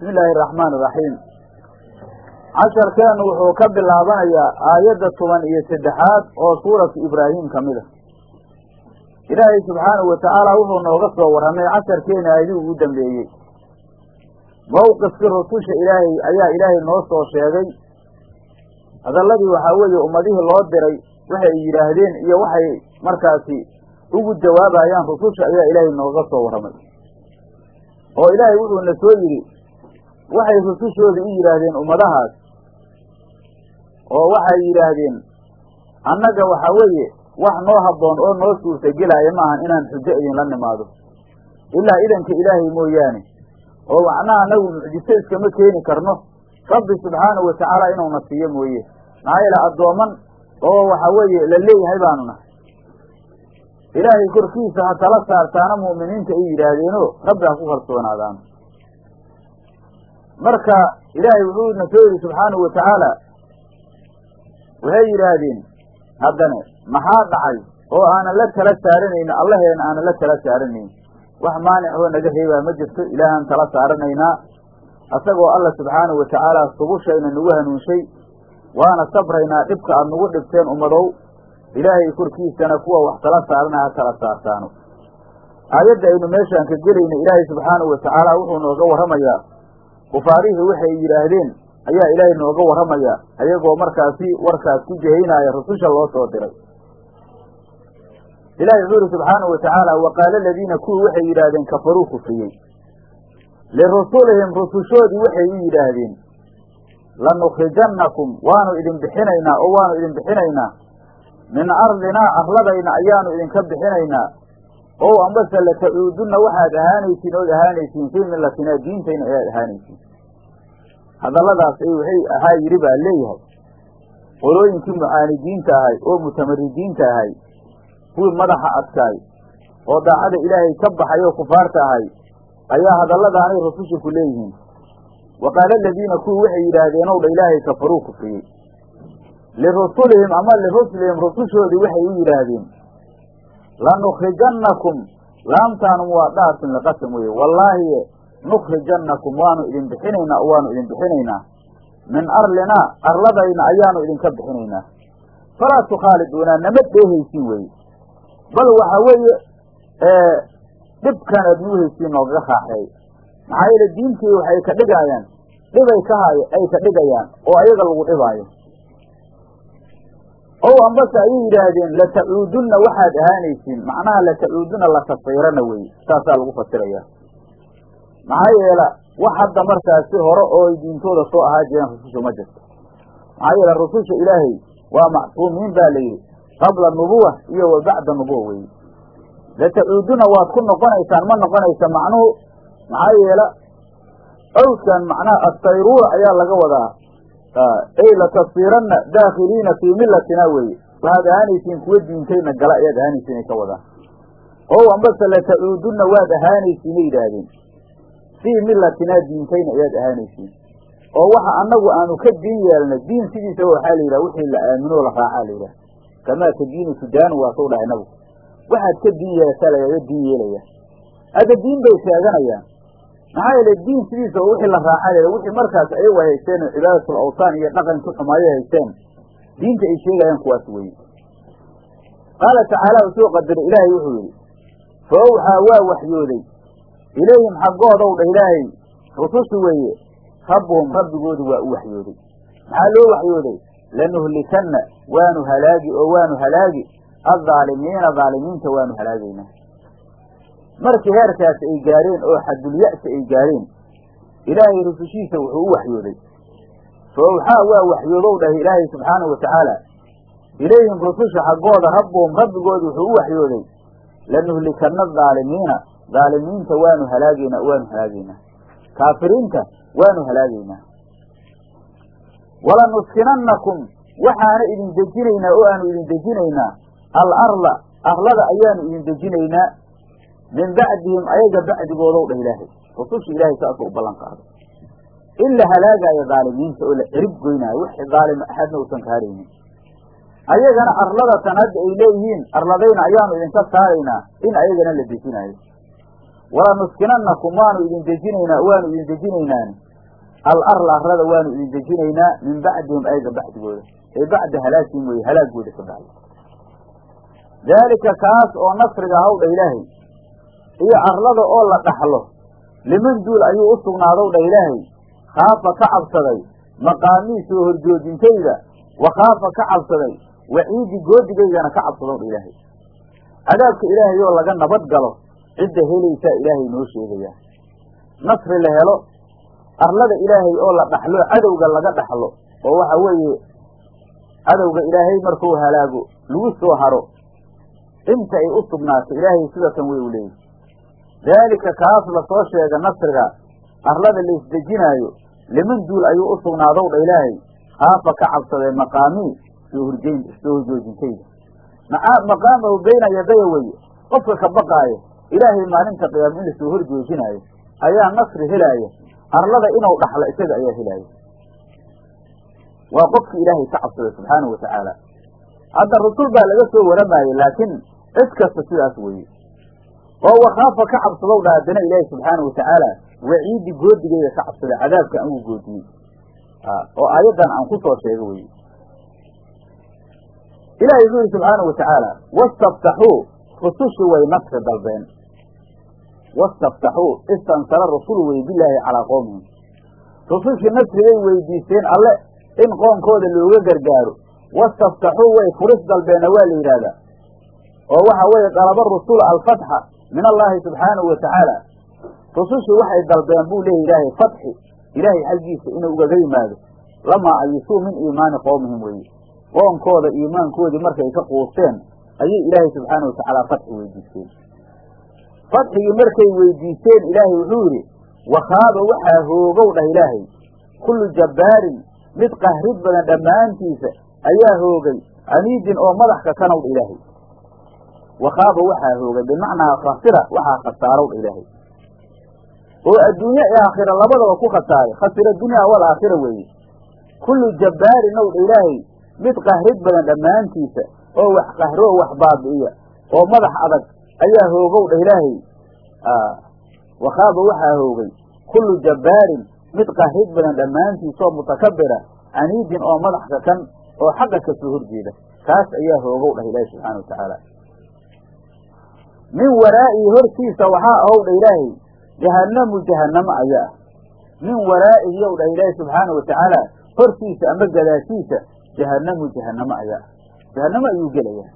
bismi illaahi araxmaan iraxiim casharkeennu wuxuu ka bilaabanayaa aayadda toban iyo saddexaad oo suuratu ibraahim ka mid a ilaahay subxaanahu watacaala wuxuu nooga soo warramay casharkeena aayadii ugu dambeeyey. Mowqifkii rususha ilaahay ayaa ilaahay noo soo sheegay. Hadalladii waxaa weeye ummadihii loo diray waxay yidhaahdeen iyo waxay markaasi ugu jawaabayaan rususha ayaa ilaahay nooga soo warramay. Oo ilaahay wuxuuna soo yidhi waxay rusushooda u yidhaahdeen ummadahaas oo waxay yidhaahdeen annaga waxaa weeye wax noo habboon oo noo suurtagelaya maahan inaan xujo idinla nimaado. Ilaa idanka ilaahay mooyaane oo macnaha annagu mucjiso iskama keeni karno rabbi subxaanahu watacaala inuuna siiyo mooye. Maxaa yeele addooman oo waxaa weeye la leeyahay baanu nahay ilaahay korkiisa ha tala saartaana mu'miniinta ay yidhaahdeenoo rabbi ha ku kalsoonaadaan marka ilaahay wuxuuna soo yidhi subxaanahu watacaala waxay yidhaahdeen haddane maxaa dhacay oo aanan la tala saaranaynin allaheena aanan la tala saaranayn wax maanic naga reebaa ma jirto ilaahaan tala saaranaynaa? Asagoo alla subxaanahu watacaala subushayna nagu hanuunshay waana sabraynaa dhibka aada nagu dhibteen ummadow ilaahay korkiisana kuwa wax tala saarana ha tala saartaano. Aayadda aynu meeshaan ka gelayna ilaahay subxaanahu watacaala wuxuu nooga warramayaa kufaarihii waxay yidhaahdeen ayaa ilaahay nooga warramayaa ayagoo markaasi warkaas ku jehaynaaya rususha loo soo diray. Ilahay wuxuu yihi subxaanahu watacaala wa qaala aladiina kuwii waxay yidhaahdeen kafaruu kufriyey. Lirusulihim rusushoodii waxay u yidhaahdeen lanukhrijannakum waanu idin bixinaynaa oo waanu idin bixinaynaa. Min ardinaa arladayna ayaanu idinka bixinaynaa ow ambase latacuudunna waxaad ahaanaysiin ood ahaanaysiin fii millatinaa diintayna ayaad ahaanaysiin. Hadalladaas ay waxay ahaa yidhi baa leeyahay. Qolooyinkii mucaanidiinta ahay oo mutamaridiinta ahay kuwii madaxa adkaay oo daacada ilaahay ka baxay oo kufaarta ahay ayaa hadalladaanay rususha ku leeyihiin. Wa qaala aladiina kuwii waxay yidhaahdeen ow dha ilaahay kafaruu kufriyey lirusulihim ama lirusulihim rusushoodii waxay u yidhaahdeen lanukhrijannakum laamtaanum waa dhaartin liqasam weye wallaahi nukhrijannakum waanu idin bixinaynaa waanu idin bixinaynaa min arlinaa arladayna ayaanu idinka bixinaynaa falaa tukhaaliduunaa nama dheehaysiin weye bal waxaa weeye dhibkan aad nuu haysiin noogaga raaxeey maxaa yeele diintii waxay ka dhigaayaan dhibay ka hay ay ka dhigayaan oo ayaga lagu dhibaayo ow ambase ayay yidhaahdeen latacuudunna waxaad ahaanaysiin. Macnaha latacuudunna latasiirana weye saasaa lagu fasirayaa. Maxaa yeela wax hadda markaasi hore oo ay diintooda soo ahaa jireen rususha ma jirto. Maxaa yeele rususha ilaahay waa macsuumiin baa la yidhi qabla nubuwa iyo wa bacda nubuwa weye latacuudunna waad ku noqonaysaan ma noqonaysa macnuhu. Maxaa yeela awskan macnaha assayruura ayaa laga wadaa ey latasiiranna daakhiliina fii millatina weeye waxaad ahaanaysiin kuwa diintayna gala ayaad ahaanaysiin ay ka wadaan ow ambase latacuudunna waad ahaanaysiinay yidhaahdeen fii millatinaa diintayna ayaad ahaanaysiin oo waxa annagu aanu ka diin yeelna diin sidiisaba waxaa la yidhaha wixii la aaminoo la raacaa la yidhaha kamaa tadiinu tudaanu waa soo dhahay nabigu waxaad ka diin yeelataa lagaga diin yeelaya hadda diin bay sheeganayaan maxaa yeele diin sidiisa oo wixii la raaca la wixii markaas ayagu ay haysteen oo cibaadatul iyo dhaqanki xumaayo haysteen diinta ay sheegayaan kuwaas weye qaala tacaala u soo qadiray ilaahay wuxuu yidhi fa owxaa waa waxyooday. Ilayhim xaggoodow dhah ilaahay. Rusushi weeye rabbuhum rabbigoodu waa u waxyooday. Maxaa loo waxyooday? Lanuhlikanna waanu halaagi oo waanu halaagi. Addaalimiina dhaalimiinta waanu halaagaynaa markii heerkaasi ay gaareen oo xadulya'si ay gaareen ilaahay rusushiisa wuxuu u waxyooday. Fa waa waxyoodow dhah ilaahay subxaanahu watacaala ilayhim rususha xaggooda rabbuhum rabbigooda wuxuu u waxyooday. Lanuhlikanna adaalimiina dhaalimiinta waanu halaagaynaa waanu halaagaynaa kaafiriinta waanu halaagaynaa walanuskinannakum waxaana idin dejinaynaa oo aanu idin dejinaynaa al arla arlada ayaanu idin dejinaynaa min bacdihim ayaga bacdigoodow dhah ilaahay. Rususha ilaahay saasuu u ballan qaaday. In la halaagaayo dhaalimiinta oo la cirib goynaayo wixii dhaalim axadna uusan ka haraynin ayagana arladatan hadda ay leeyihiin arladayna ayaanu idinka saaraynaa in ayagana la dejinaayo. Walanuskinannakum waanu idin dejinaynaa waanu idin dejinaynaani. Al arla arlada waanu idin dejinaynaa min bacdihim ayaga bacdigooda. Ee bacda halaagihim weye halaagooda ka bacdi. Daalika kaas oo nasriga hawdha ilaahay iyo arlada oo la dhaxlo. Liman duul ayuu u sugnaadow dha ilaahay khaafa ka cabsaday maqaamii soo horjoojintayda wa khaafa ka cabsaday waciidi goodigaygana ka cabsadow dha ilaahay. Cadaabka ilaahay oo laga nabad galo cidda helaysaa ilaahay noo sheegayaa. Nasri la helo arlada ilaahay oo la dhaxlo cadowga laga dhaxlo oo waxa weeye cadowga ilaahay markuu halaago lagu soo haro inta ay u sugnaatay ilaahay sidatan wey u daalika kaas la soo sheega nasriga. Arlada la isdejinaayo liman duul ayuu u sugnaadow dha ilaahay. Khaafa ka cabsadee maqaamii soo horjeyn soo horjoojintayda maqaamahu bayna yadaya weye qofka ka baqaaya ilaahay maalinta qiyaama in la soo horjoojinaayo ayaa nasri helaaya arlada inuu dhaxlo isaga ayaa helaaya waa qofkii ilaahay ka cabsaday subxaanahu watacaala hadda rusul baa laga soo waramaayey laakiin cid kasta sidaas weeye oo wakaafa ka cabsadow dha haddana ilaahi subxaana watacaala waciidi goodigeyda ka cabsada cadaabka aan u goodiyey oo aayaddan aan ku soo sheego weye ilahay wuxuu yihi subxaana watacaala wastaftaxuu rusushi way nasri dalbeen. Wastaftaxuu istansara rasulu wey bilaahi calaa qowmihim rusushii nasrigay weydiisteen alle in qoonkooda looga gargaaro. Wastaftaxuu way furis dalbeenna waa la yidhaahdaa. Oo waxa weeye dalaba rusul alfatxa min allaahi subxaanahu watacaala rusushii waxay dalbeen buu leeya ilaahay fatxi. Ilaahay xaggiisa inuu ugaga yimaado lamaa ayisuu min iimaani qowmihim weeye qoonkooda iimaankoodii markay ka quusteen ayay ilaahay subxaana watacaala fatxi weydiisteen. Fatxigii markay weydiisteen ilaahay wuxuu yidhi wakhaaba waxaa hoogow dhah ilaahay. Kullu jabbaarin mid qahrid badan dhammaantiisa ayaa hoogay. Aniidin oo madaxka kanowdha ilaahay wakhaaba waxaa hoogay bimacnaa khasira waxaa khasaarowdha ilaahay. Oo adduunye ee aakhira labadaba ku khasaaray khasira dunya wal aakhira weeye. Kullu jabbaarin owdha ilaahay mid qahrid badan dhammaantiisa oo wax qahroo wax baabi'iya oo madax adag ayaa hoogowdha ilaahay. Wakhaaba waxaa hoogay kullu jabbaarin mid qahrid badan dhammaantiisa oo mutakabira aniidin oo madaxka kan oo xaqa ka soo horjeeda kaas ayaa hoogow dhah ilaahi subxaana watacaala min waraa'ihi hortiisa waxaa ahowdha ilaahay jahannamu jahannamo ayaa ah. Min waraa'ihi yow dhah ilaahi subxaana watacaala hortiisa ama gadaashiisa jahannamu jahannamo ayaa ah. Jahannamo ayuu gelayaa.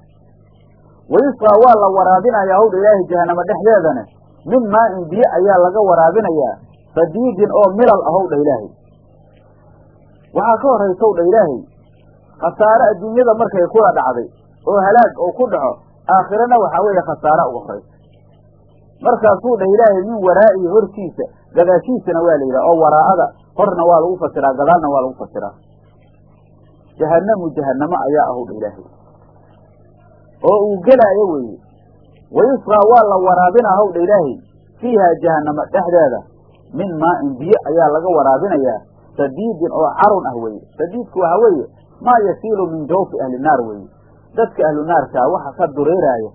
Wayusqaa waa la waraabinayaa howdha ilaahay jahannamo dhexdeedana. Min maa-in biyo ayaa laga waraabinayaa sadiidin oo milal ahowdha ilaahay. Waxaa ka horraysow dha ilaahay khasaare adduunyada markay kula dhacday oo halaag oo ku dhaco aakhirana waxaa weeye khasaare uga horaysa markaasuu dhah ilaahay min waraa'ihi hortiisa gadaashiisana waa la yidhaha oo waraa'ada horna waa lagu fasiraa gadaalna waa lagu fasiraa. Jahannamu jahannamo ayaa ahu dha ilaahay. Oo uu gelaayo weeye. Wayusqaa waa la waraabinaa howdha ilaahay. Fiihaa jahannamo dhexdeeda min maa-in biyo ayaa laga waraabinayaa. Sadiidin oo carun ah weeye. Sadiidku waxa weeye maa yasiilu min jawfi ahli naar weeye dadka ahlu naarkaa waxa ka dureeraaya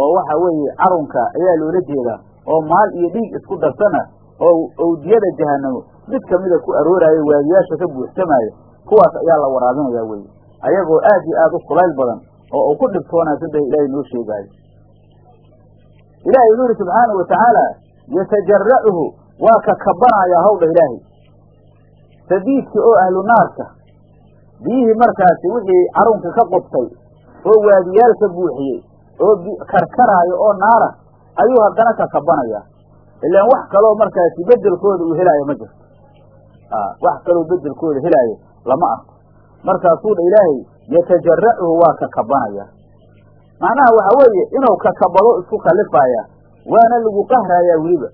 oo waxa weeye carunka ayaa loola jeedaa oo maal iyo dhiig isku darsana oo owdiyada jahanamo mid kamida ku arooraayo waadiyaasha ka buuxsamaayo kuwaas ayaa la waraabinayaa weye ayagoo aad iyo aad u kulayl badan oo uu ku dhibtoonaa sida ilaahay noo sheegaayo. Ilaahay wuxu yidhi subxaana wa tacaala yatajaracuhu waa ka kabanayaa howdha ilaahay. Sadiidkii oo ahlu naarka biyihii markaasi wixii carunka ka qubtay oo waadiyaalka buuxiyey oo karkaraayo oo naara ayuu haddana ka kabanayaa. Ilaan wax kaloo markaasi bedelkooda uu helaayo ma jirto. Wax kaloo bedelkooda helaayo lama arko. Markaasuu dha ilaahay yatajaracuhu waa ka kabanaya macnaha waxa weeye inuu kakabado isku kalifaaya waana lagu qahrayaa weliba.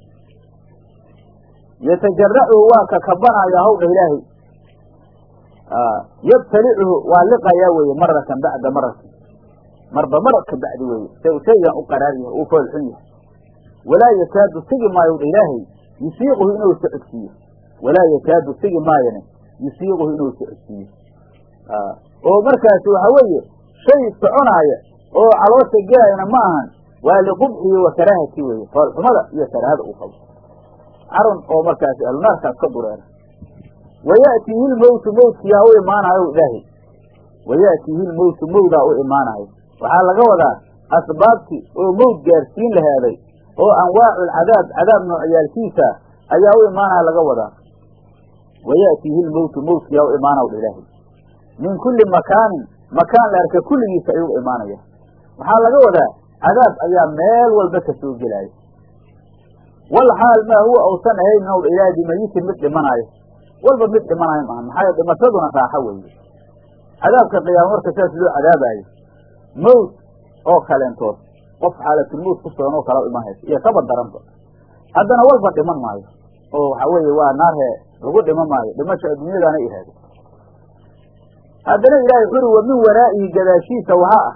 Yatajaracuhu waa ka kabanaya hawdha ilaahay. Yabtalicuhu waa liqayaa weeye maratan bacda maratin marba mar ka bacdi weeye. Shaygan u qaraar yahay uu foolxun yahay. Walaa yakaadu sigi maayo ilaahay yusiiquhu inuu socodsiiyo. Walaa yakaadu sigi maayane yusiiquhu inuu socodsiiyo. Oo markaasi waxa weeye shay soconaaya oo caloosha gelayna ma ahan waa liqubxihi wa karaahati weeye. Foolxumada iyo karaahada uu qabo. Carun oo markaasi ahlunaarkaas ka dureera. Waya'tiihi lmowtu mowtkiyaa u imaanayo ilaahay. Waya'tiihi lmowtu mowdaa u imaanayo waxaa laga wadaa asbaabti oo mowt gaarsiin lahaaday oo anwaaculcadaab cadaab noocyaalkiisa ayaa u imaanaya laga wadaa. Waya'tiihi lmowtu mowtkiyaa u imaanaw dha ilaahay. Min kulli makaanin makaan la arka kulligiisa ayuu imaanaya waxaa laga wadaa cadaab ayaa meel walba ka soo gelaayo wal xaal maa huwa ausan ahayn now dha ilaahay bimayitin mid dhimanaayo walba mid dhimanayo maaha. Maxaa yeel dhimashaduna raaxo weeye. Cadaabka qiyaamo marka sidaas loo cadaabaayo mowt oo kaleentood qof xaalatulmowt ku sugan oo kala iman haysa iyo kaba daranba. Haddana walba dhiman maayo. Oo waxa weeye waa naarhe lagu dhiman maayo. Dhimasha adduunyadaana ihaado haddana ilaahay wuxu uri wa min waraa'ihi gadaashiisa waxaa ah.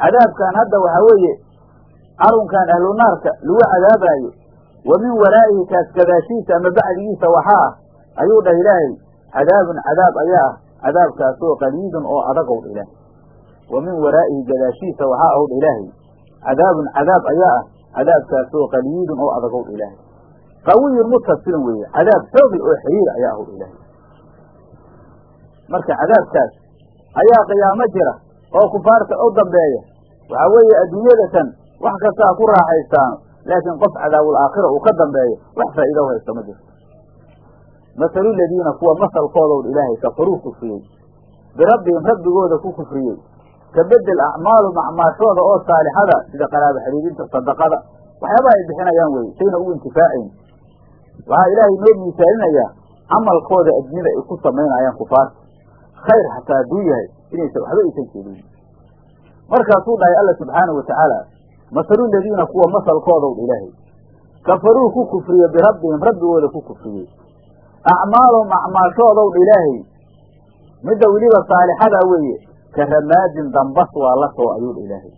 Cadaabkan hadda waxaa weeye carunkan ahlu naarka lagu cadaabaayo wa min waraa'ihi kaas gadaashiisa ama bacdigiisa waxaa ah. Ayuu dhah ilaahay cadaabun cadaab ayaa ah. Cadaabkaasoo qaliidun oo adagow dha ilaahay wa min waraa'ihi gadaashiisa waxaa ahu dha ilaahay. Cadaabun cadaab ayaa ah. Cadaabkaasoo qaliidun oo adagow dha ilaahay. Qawiyun mutasilin weeye. Cadaab xoogl oo xiriir ayaa ahu dha ilaahay. Marka cadaabkaas ayaa qiyaamo jira oo kufaarta u dambeeya. Waxaa weeye adduunyadatan wax kastaa ku raaxaystaano laakiin qof cadaabul aakhira uu ka dambeeyo wax faa'iida haysta ma jirto. Masalu ladiina kuwa masalkoodow ilaahay kafaruu kufriyey birabbihim rabbigooda ku kufriyey ka bedel acmaalum acmaashooda oo saalixada sida qaraabo xiriirinta sadaqada waxyaabaha ay bixinayaan weye sayna ugu intifaacayn. Waxaa ilaahay noo miisaalinayaa camalkooda adduunyada ay ku samaynayaan kufaarta khayr xataa hadduu yahay inaysan waxba aysan jeedin markaasuu dhahay alla subxaanahu watacaala masalu ladiina kuwa masalkoodow ilaahay. Kafaruu ku kufriye birabbihim rabbigooda ku kufriyey. Acmaalum acmaashoodow dha ilaahay midda weliba saalixada weeye ka ramaadin dambas waa la soo ayuu ilaahay.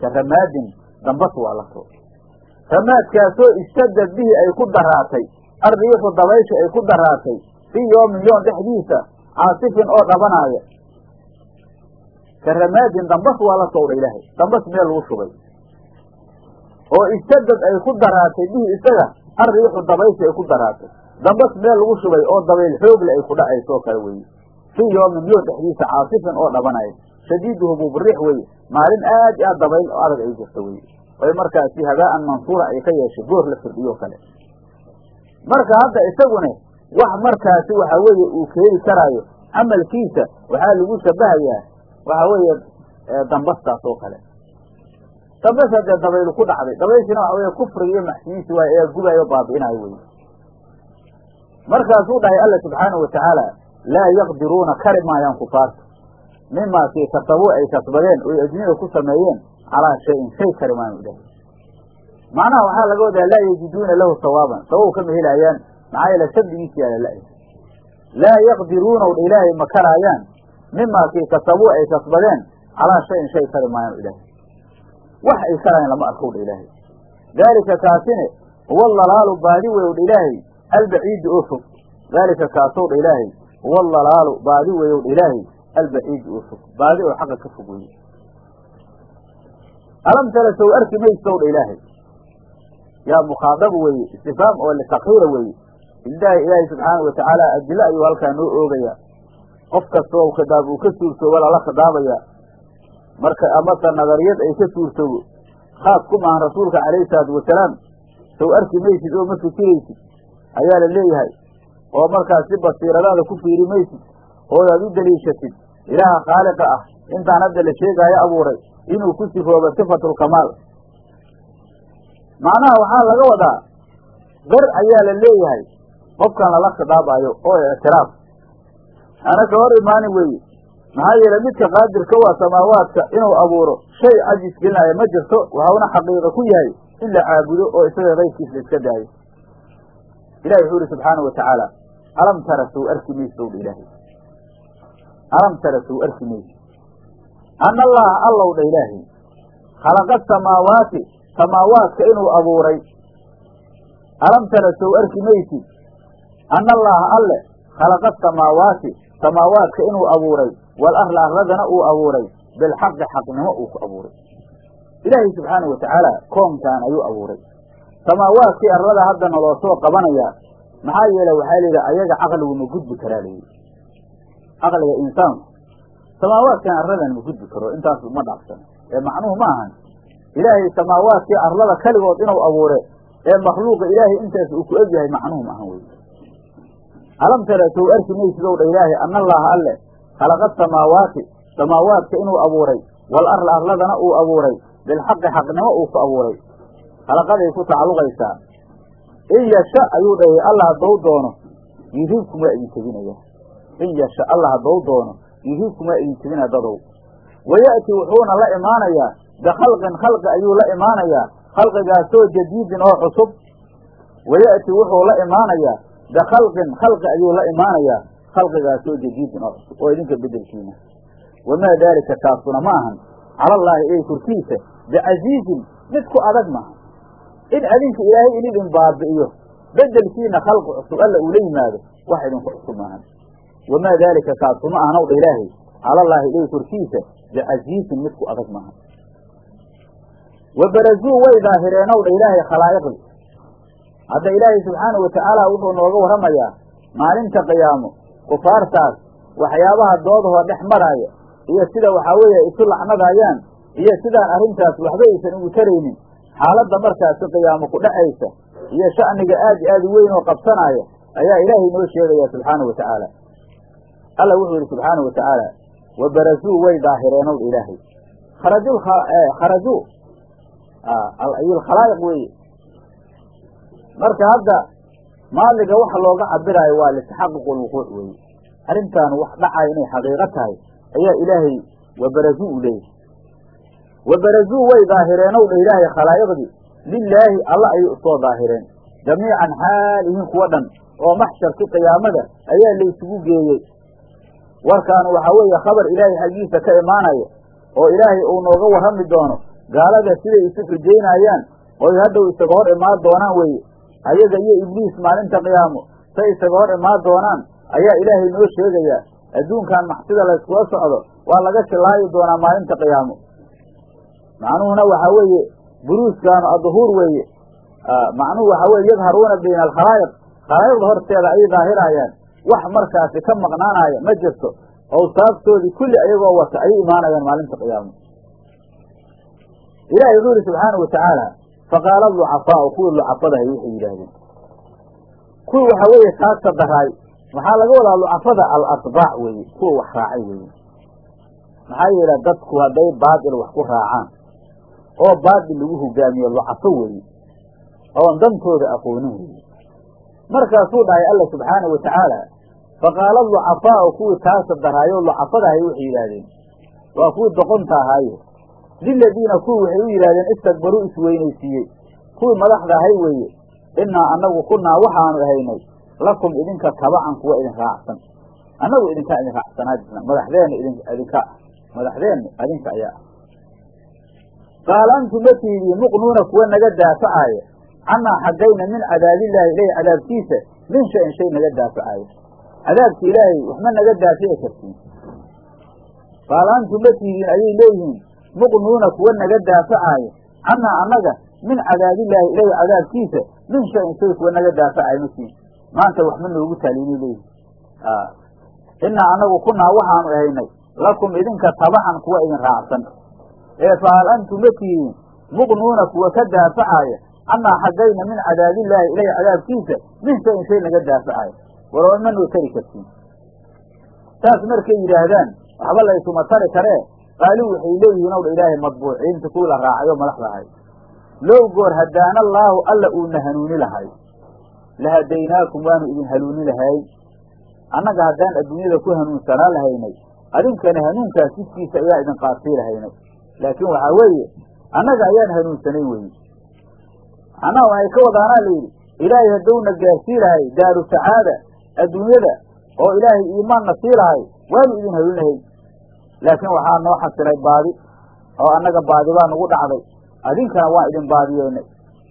Ka ramaadin dambas waa la soo. Ramaadkaasoo ishtadad bihi ay ku daraatay arriixu dabaysha ay ku daraatay fii yoomin yoon dhexdiisa caasifin oo dhabanaaya ka ramaadin dambas waa la soo dha ilaahay. Dambas meel lagu shubay. Oo ishtadad ay ku daraatay bihi isaga arriixu dabaysha ay ku daraatay. Dambas meel lagu shubay oo dabayl xoogle ay ku dhacayso kale weeye fii yoomin yoon dhexdiisa caasifin oo dhabanaya shadiidu hubuuburiix weye maalin aad i aad dabayl oo adag ay jirto weye oy markaasi habaa'an mansuura ay ka yeeshay boor la firdhiyo kale. Marka hadda isagune wax markaasi waxa weeye uu keeni karaayo camalkiisa waxaa lagu shabahayaa waxa weeye dambastaas oo kale. Dambas haddee dabaylu ku dhacday dabayshina waxa weye kufriga iyo maxsiniinsi waay ayaa gubaayo baabi'inayo weye markaasuu dhahay alla subxaanahu watacaala laa yaqdiruuna kari maayaan kufaarta mimaa kii kasabuu ay kasbadeen oy adduunyada ku sameeyeen calaa shayin shay kari maayan ilahay macnaha waxaa laga wadaa laa yajiduuna lahu sawaaban sababu kama helaayaan maxaa yeele shardigiisi yaa lala laa yaqdiruuna dha ilaahay ma karaayaan mimaa kii kasabuu ay kasbadeen calaa shayin shay kari maayaan ilaahay wax ay karaayan lama arkow dha ilaahay daalika kaasine huwa lalaalu baadi wey dha ilaahay albaciidi oo fog. Daalika kaasow dha ilaahay huwa baadi weyow ilaahay albaciidi oo fog baadi oo xaqa ka fog weye alam tara sow arki maysow dha ilaahay yaa mukhaadab weeye istifaam oo litakhiira weeye ilaahay ilaahay subxaanau watacaala adilo ayuu halkaa noo oogayaa qof kastoo khidaab uu ka suurtoobo lala khidaabaya marka amase nadariyad ay ka suurtoobo khaas ku maahan rasuulka calayhi salaatu wasalaam sow arki maysid oo ma fikiraysid ayaa la leeyahay oo markaas si basiiradaada ku fiiri maysid oodaad u daliishatid. Ilaaha khaaliqa ah intaan hadda la sheegaayo abuuray inuu ku sifoobo sifatulkamaal macnaha waxaa laga wadaa dar ayaa la leeyahay qofkan lala khidaabayo oo ictiraaf. Ana ka hor imaani weeye maxaa yeele midka qaadirka waa samaawaadka inuu abuuro shay cajis gelinaayo ma jirto waxauna xaqiiqa ku yahay in la caabudo oo isaga kayrkiis la iska daayo. Ilahi wuxuu ihi subxaanau watacaala alam tara sow arki maysow dha ilaahay alam tara sow arki mayso ana allaha allow dha ilaahay. Khalaqa samaawaati samaawaadka inuu abuuray. Alam tara sow arki maysid ana allaha alle khalaqa samaawaati samaawaadka inuu abuuray. Wal arla arladana uu abuuray. Bilxaqi xaqnimo uu ku abuuray. Ilaahay subxaanau watacaala koonkan ayuu abuuray. Samaawaadkii arlada haddana loo soo qabanayaa maxaa yeele waxaa layidhi ayaga caqligu ma gudbi karaa layidhi caqliga insaanku samaawaadkan arladan ma gudbi karo intaas ma dhaafsan. Ee macnuhu ma ahan. Ilaahay samaawaadkii arlada keligood inuu abuure ee makhluuqa ilaahay intaas uu ku egyahay macnuhu ma ahan wey alam tara sow arki maysid ow dha ilaahay ana allaha alle khalaqa samaawaati samaawaadka inuu abuuray wal arla arladana uu abuuray bilxaqi xaqnimo uu ku abuuray. Khalaqaday ku tacalluqaysaa in yasha ayuu dhahay allah haddou doono yidhiibkum waa idin tebinaya in yasha allah haddou doono yidhiibkum waa idin tebinaya dadow waya'ti wuxuuna la imaanayaa bikhalqin khalqi ayuu la imaanayaa khalqigaasoo jadiidin oo cusub. Waya'ti wuxuu la imaanayaa bikhalqin khalqi ayuu la imaanayaa khalqigaasoo jadiidin oo cusub oo idinka bedelkiina wamaa daalika kaasuna ma ahan. Cala allaahi ey korkiisa bicasiizin mid ku adag maaha in adinka ilaahay in idin baabi'iyo bedelkiina khalqi cusub alla uu la yimaado wax idinku cusub maahan. Wamaa daalika kaasuma ahanow dha ilaahay? Cala allaahi ilay korkiisa bicasiizin mid ku adag maaha wa barazuu way daahireenow dha ilaahay khalaa'iqdi hadda ilaahay subxaana wa tacaala wuxuu nooga warramayaa maalinta qiyaamo kufaartaas waxyaabaha doodahoo dhex maraaya iyo sida waxaa weeye isu lacnadayaan iyo sidaan arrintaas waxba aysan ugu taraynin xaaladda markaasi qiyaamo ku dhacaysa iyo sha'niga aad i aad weyn oo qabsanaya ayaa ilaahay noo sheegaya subxaana wa tacaala alla wuxuu yihi subxaana wa tacaala wa barazuu way daahireenow ilaahay. Kharaju kharajuu khalaa'iq weeye marka hadda maaliga waxa looga cabiraayo waa litaxaquq alwuquuc weeye arrintaanu wax dhacaya inay xaqiiqo tahay ayaa ilaahay wa barazuu u leeyahay wa barazuu way daahireenow dha ilaahay khalaa'iqdii lilaahi alla ayay u soo daahireen jamiican xaalihiin kuwa dhan oo maxsharki qiyaamada ayaa laysugu geeyey warkaanu waxaa weeye khabar ilaahay xaggiisa ka imaanaya oo ilaahay uu nooga warrami doono gaalada siday isu xujaynayaan oy hadhow isaga hor imaan doonaan weeye ayaga iyo ibliis maalinta qiyaamo say isaga hor imaan doonaan ayaa ilaahay noo sheegayaa adduunkan maxsida layskula socdo waa laga shillaayi doonaa maalinta qiyaamo macnuhuna waxaa weeye buruuskaanu adduhuur weeye. Macnuhu waxaa weye yadharuuna bayna alkhalaa'iq. Khalaa'iqda horteeda ayay daahirayaan wax markaasi ka maqnaanaya ma jirto. Awsaaftoodii kulli ayagoo wata ayay imaanayaan maalinta qiyaamo ilahay wuxuu yihi subxaana wa tacaala faqaala ducafaau kuwii lucafadahay waxay yidhaahdeen. Kuwii waxaa weeye taagta daraay waxaa laga wadaa lucafada alatbaac weeye? Kuwa wax raacay weeye. Maxaa yeele dadku hadday baatil wax ku raacaan oo baatil lagu hogaamiyo lucafo weeye oon dantooda aqoonin weeye markaasuu dhahay alla subxaana wa tacaala faqaala ducafaau kuwii taagta daraayo lucafadahay waxay yidhaahdeen. Waa kuwii doqonta ahaaye. Liladiina kuwii waxay u yidhahdeen istakbaruu isweynaysiiyey kuwii madaxda ahay weeye innaa annagu kunnaa waxaanu ahaynay lakum idinka tabacan kuwa idin raacsan. Annagu idinkaa idin raacsanaa madaxdeenna idin idinka madaxdeenna adinka ayaa. ah qaala antum ma tihidiin muqnuuna kuwa naga daafacaaya cannaa xaggayna min cadaabillaahi ilaahi cadaabkiisa min shayin shay naga daafacaaya cadaabka ilaahay waxma naga daafici kartiin. Qaala antum tihidiin ayay leeyihiin muqnuuna kuwa naga daafacaaya cannaa annaga min cadaabillaahi ilaahi cadaabkiisa min shayin shay kuwa naga daafacaya matiin maanta waxma noogu taaliinay leeyihiin innaa annagu kunnaa waxaanu ahaynay lakum idinka tabacan kuwa idin raacsan ee fahal antum ma muqnuuna kuwa ka daafacaaya cannaa xaggayna min cadaabillaahi ilaahi cadaabkiisa min shayin shay naga daafacaya waroo ma noo tari kartiin saas markay yidhaahdaan waxba laysuma tari karee qaaluu waxay leeyihiin owdha ilaahay madbuuciinta kuwii la raacayoo madaxda ahay low goor hadaana allaahu alla uuna hanuuni lahay lahadaynaakum waanu idin hanuuni lahayn annaga haddaan adduunyada ku hanuunsanaa lahaynay adinkana hanuunkaas jidkiisa ayaa idin qaadsii lahaynay laakiin waxaa weeye annaga ayaan hanuunsanayn weye macnaha waxay ka wadaanaa layidhi ilaahay haddowna gaarsii lahay daaru sacaada adduunyada oo ilaahay iimaanna sii lahay waanu idin hanuuni lahayn laakiin waxaa noo xasilay baadi oo annaga baadi baa nagu dhacday. Adinkana waan idin baadiyeynay.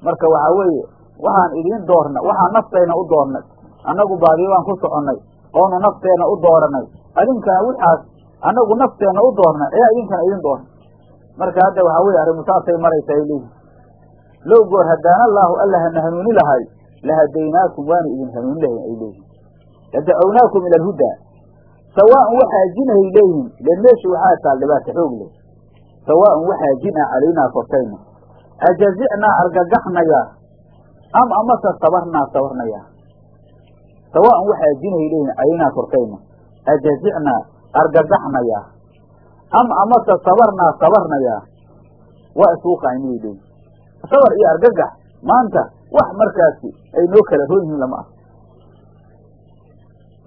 Marka waxaa weeye waxaan idiin doorna waxaan naftayna u doornay. Annagu baadiyo baan ku soconnay oonu nafteenna u dooranay. Adinkana wixaas annagu nafteenna u doornay ayaa idinkana idin doornay marka hadda waxaa arrimu saasay maraysa ay leeyihiin low goor hadaana allaahu alla hana hanuuni lahay lahadaynaakum waanu idin hanuun lahayn ay leeyihiin ladacownaakum ila alhudaa sawaaun waxaa jinahay leeyihiin len meesha waxaa taal dhibaata xoog leh. Sawaaun waxaa jin ah calaynaa kortayna ajazicnaa argagaxnayaa am amase sabarnaa sabarnayaa sawaaun waxaa jinahay leeyihiin calaynaa kortayna ajazicnaa argagaxnayaa am amase sabarnaa sabarnayaa waa isugu qaymiyay leeyihiin sabar iyo argagax maanta wax markaasi ay noo kala roon yihiin lama ah.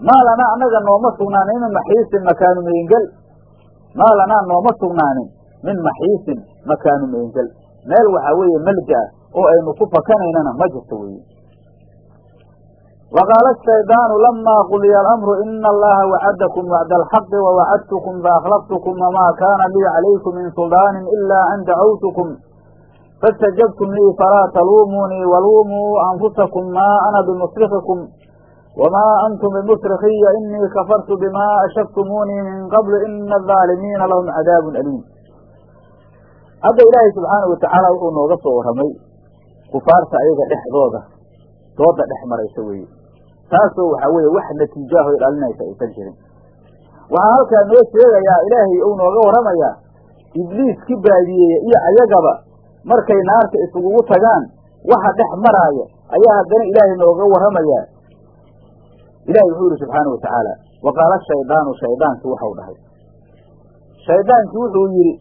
Maa lanaa annaga nooma sugnaanin min maxiisin makaanu meengel maa lanaa nooma sugnaanin min maxiisin makaanu meengel meel waxaa weeye melja ah oo aynu ku fakanaynana ma jirto weeye waqaala ashaydaanu lamaa quliya alamru ina allaha wacadakum wacda alxaqi wawacadtukum faakhlaftukum wamaa kaana lii calaykum min suldaanin ilaa an dacawtukum faاstajabtum lii falaa taluumunii waluumuu anfusakum maa ana bimusrikikum wmaa antum bimusrikiya inii kafartu bima ashraktumuunii min qabl ina alظaalimiina lahum cadaabun aliim hadda ilaahay subxaanau watacaala wuxuu nooga soo warramay kufaarta ayaga dhexdooda dooda dhex maraysa weeye taasoo waxaa weeye wax natiijaahoy dhalinaysa aysan jirin. Waxaa halkaa noo sheegayaa ilaahay uu nooga warramayaa ibliis ki baadiyeeya iyo ayagaba markay naarta isugugu tagaan waxa dhex maraaya ayaa haddana ilaahay nooga warramayaa ilahi wuxuu yihi subxaana wa tacaala wa qaala shaydaanu shaydaankii waxau dhahay. Shaydaankii wuxuu yidhi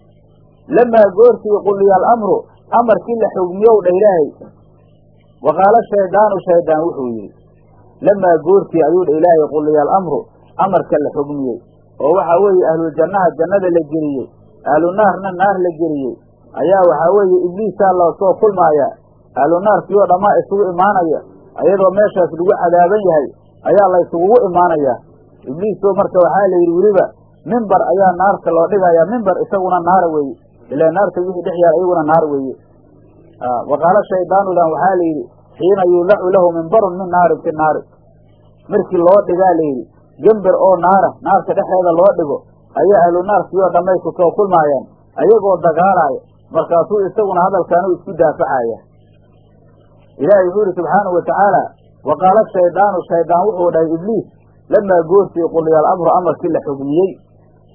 lamaa goortii quliya alamru amarkii la xugmiyow dhah ilaahay. Wa qaala shaydaanu shaydaan wuxuu yidhi lamaa goortii ayuu dha ilaahay quliya alamru amarka la xugmiyey oo waxaa weeye ahluljannaha jannada la geliyey ahlu naarna naar la geliyey ayaa waxaa weeye ibliisaa loo soo kulmaaya ahlu naarkii oo dhammaa isugu imaanaya ayadoo meeshaas lagu cadaaban yahay ayaa la ysugugu imaanayaa ibliisoo marka waxaa la yidhi weliba mimbar ayaa naarta loo dhigayaa mimbar isaguna naara weeye ilaa naarta wixii dhex yaal iyaguna naar weeye wa qaala shaydaanudan waxaa la yidhi xiina yuudacu lahu mimbarun min naarin fi naari markii loo dhigaa la yidhi gember oo naara naarta dhexeeda loo dhigo ayaa ahlu naarkii oo dhammay ku soo kulmaayaan ayagoo dagaalaaya markaasuu isaguna hadalkaanu isku daafacaya ilaahay wuxuu yidhi subxaanau wa tacaala wa qaala shaydaanu shaydaan wuxuu dhahay ibliis lamaa goortii quliya alamru amarkii la xugmiyey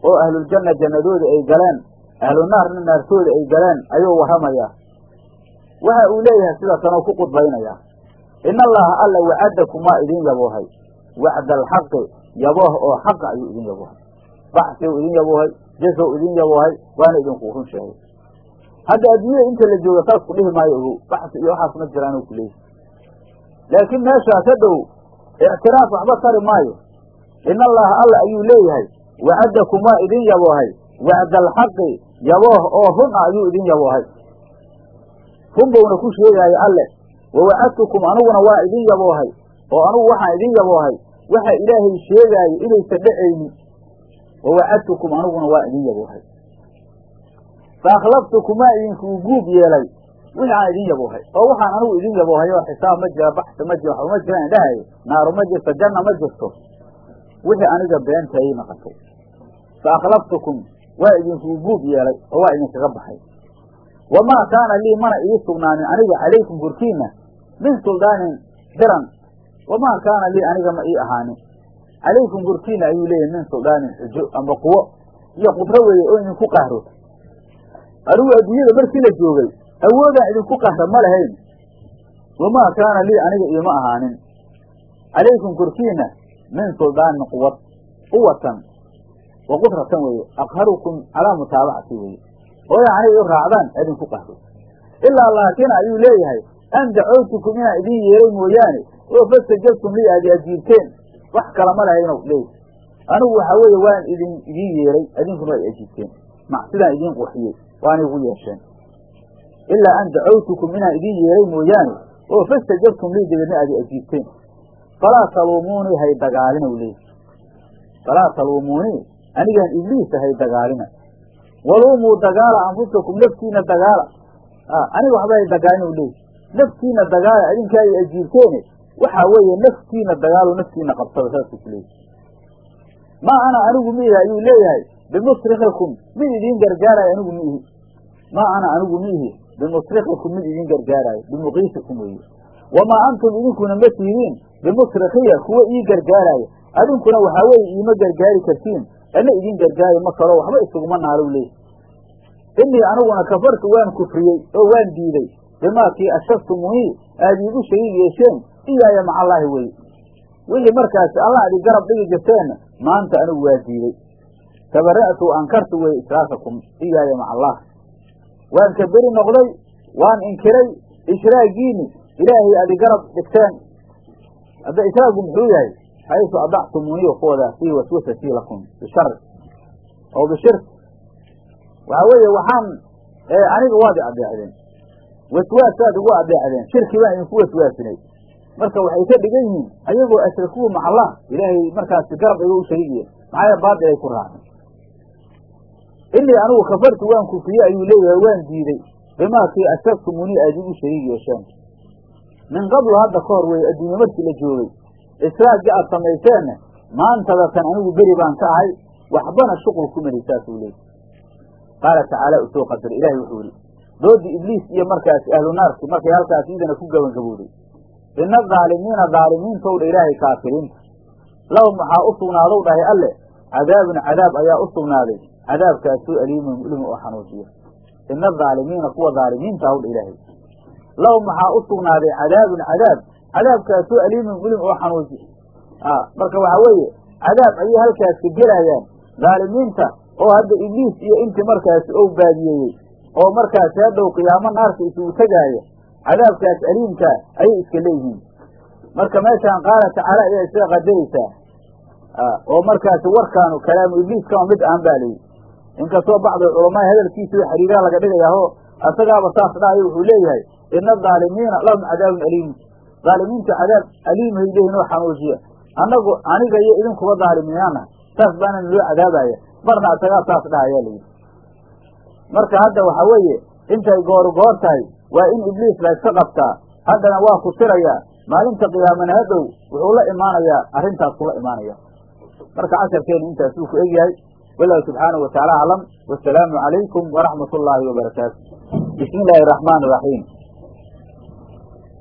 oo ahluljanna jannadooda ay galeen ahlu naarna naartooda ay galeen ayuu warramayaa waxa uu leeyahay sida tanoo ku qudbaynaya ina allaha alla wacadakum waa idin yaboohay wacda alxaqi yabooh oo xaqa ayuu idin yaboohay baxsiu idin yaboohay jasow idin yaboohay waana idinku run sheegay. Hadda adduunyada inta la jooga saas ku dhihi maayo ogow baxsi iyo waxaas ma jiraanuu ku leeyahy laakiin meeshaas hadhow ictiraaf waxba tari maayo. Ina allaha alla ayuu leeyahay wacadakum waa idin yaboohay wacda alxaqi yabooh oo run ah ayuu idin yaboohay run bowna ku sheegaayo alle wawacadtukum aniguna waa idin yaboohay oo anugu waxaan idin yaboohay waxa ilaahay sheegaayo inaysan dhacaynin wawacadtukum aniguna waa idin yaboohay faakhlaftukum waa idinkuu guub yeelay wixii aan idin yaboohay oo waxaan anigu idin yaboohay oo xisaab ma jira baxsi ma jira waxba ma jiraan idhahayo naaru ma jirto janna ma jirto. Wixii aniga beenta ii naqatay faakhlaftukum waa idinkuu guub yeelay oo waa idinkaga baxay. Wamaa kaana lii mana ii sugnaanin aniga calaykum korkiina min suldaanin xiran wamaa kaana lii aniga ma ii ahaanin calaykum korkiina ayuu leeyahy min suldaanin xujo amba quwo iyo qudro weeye oo idinku qahro anigu adduunyada markii la joogay awoodaan idinku qahra ma lahayn wamaa kaana lii aniga iima ahaanin calaykum korkiina min suldaanin quwad quwatan wa qudratan weeye aqharukum calaa mutaabacati weeye oo ina aniga i raacdaan idinku qahro ilaa laakiin ayuu leeyahay an dacowtukum inaan idin yeeray mooyaane oo fastajabtum lii aad ajiibteen wax kala ma lahayn leey anigu waxaa weeye waan idin idin yeeray idinkuna ay ajiibteen macsidaan idiin qurxiyey waana igu yeesheen. Ilaa an dacowtukum inaan idin yeeray mooyaane oo fastajabtum lii dabeedna aad ajiibteen falaa taluumuunii hay dagaalina u leeyahy falaa taluumuunii anigaan ibliisa hay dagaalina. Waluumuu dagaala anfusakum naftiina dagaala. Aniga waxba hay dagaalina u leeyahy naftiina dagaala adinkaa ay ajiibteene waxaa weeye naftiina dagaalo naftiina qabsada saasuu ku leeyahy maa ana anigu miihi ayuu leeyahay bimusrikikum mid idiin gargaarayo anigu miihi. Maa ana anigu miihi bimusrikikum mid idiin gargaaraayo bimuqiisikum weeye. Wamaa antum idinkuna ma tihiin bimusrikiya kuwa ii gargaaraya. Adinkuna waxaa weeye iima gargaari kartiin ana idin gargaari ma kalo waxba isuguma naalow leey inii aniguna kafartu waan kufriyey oo waan diiday bimaakii ashraktumunii aad iigu shariig yeesheen iyaaya macallaahi weye wixii markaasi allah adi garab dhigi jirteenna maanta anigu waa diiday tabara'tu ankartu weye israakakum iyaaya maca allah waan ka beri noqday waan inkiray ishraagiini ilaahay adi garab dhigteen. Hadda ishraagu muxuu yahay? Xaysu adactumuuniyo kuwada fii waswasatii lakum bishari oo bishirk waxaa weeye waxaan aniga waad i adeecdeen waswaasaad igu adeecdeen shirki baan idinku waswaasinay marka waxay ka dhigan yihiin ayagoo ashrakuu maca allah ilaahay markaasi garab iga u shariigiye maxaa baatil ay ku raaceen? Inii anigu kafartu waan kufriye ayuu leeyahay waan diiday. Bimaakii ashraktumuni aad igu shariig yeesheen min qablu hadda ka hor weye adduunye markii la joogay israagii aad samayseenna maantada tan anigu beri baan ka ahay waxbana shuqul ku meli saasuu leeyay qaala tacaala u soo qadar ilahay wuxuu yihi doodii ibliis iyo markaasi ahlu naarki markay halkaas idana ku gabangabowday ina adaalimiina daalimiintow dha ilaahay kaafiriinta lahum waxaa u sugnaadow dhahay alle cadaabun cadaab ayaa u sugnaaday cadaabkaasoo aliimun mulimu oo xanuujiya ina adaalimiina kuwa daalimiinta aw dha ilaahay lahum waxaa u sugnaaday cadaabun cadaab cadaabkaasoo aliimun mulim oo xanuujiya marka waxaa weeye cadaab ayay halkaas ka gelayaan daalimiinta oo hadda ibliis iyo intii markaasi ou baadiyeeyey oo markaasi hadhow qiyaamo naarka isugu tegaaya cadaabkaas aliimkaa ayay iska leeyihiin. Marka meeshaan qaala tacaala ayaa isaga qadaraysaa oo markaasi warkaanu kalaamu ibliis kama mid ahan ba leeyihi inkastoo bacdu culamaa hadalkiisa o xiriiraa laga dhigayaaho asagaaba saas dhahayo wuxuu leeyahay ina adaalimiina lahum cadaabun aliimu daalimiintu cadaab aliimhay leeyihiin oo xanuujiya annagu aniga iyo idinkuba daalimiinaana saas baana naloo cadaabaya. Marna asagaa saas dhahayaa layidhi marka hadda waxa weeye intay goori goor tahay waa in ibliis layska qabtaa haddana waa ku tirayaa maalinta qiyaamana hadhow wuxuu la imaanayaa arrintaas kula imaanaya. Marka casharkeenu intaasuu ku egyahay wallahu subxaanahu watacaala aclam wasalaamu calaykum waraxmat ullaahi wabarakaatu bismi illaahi araxmaan iraxiim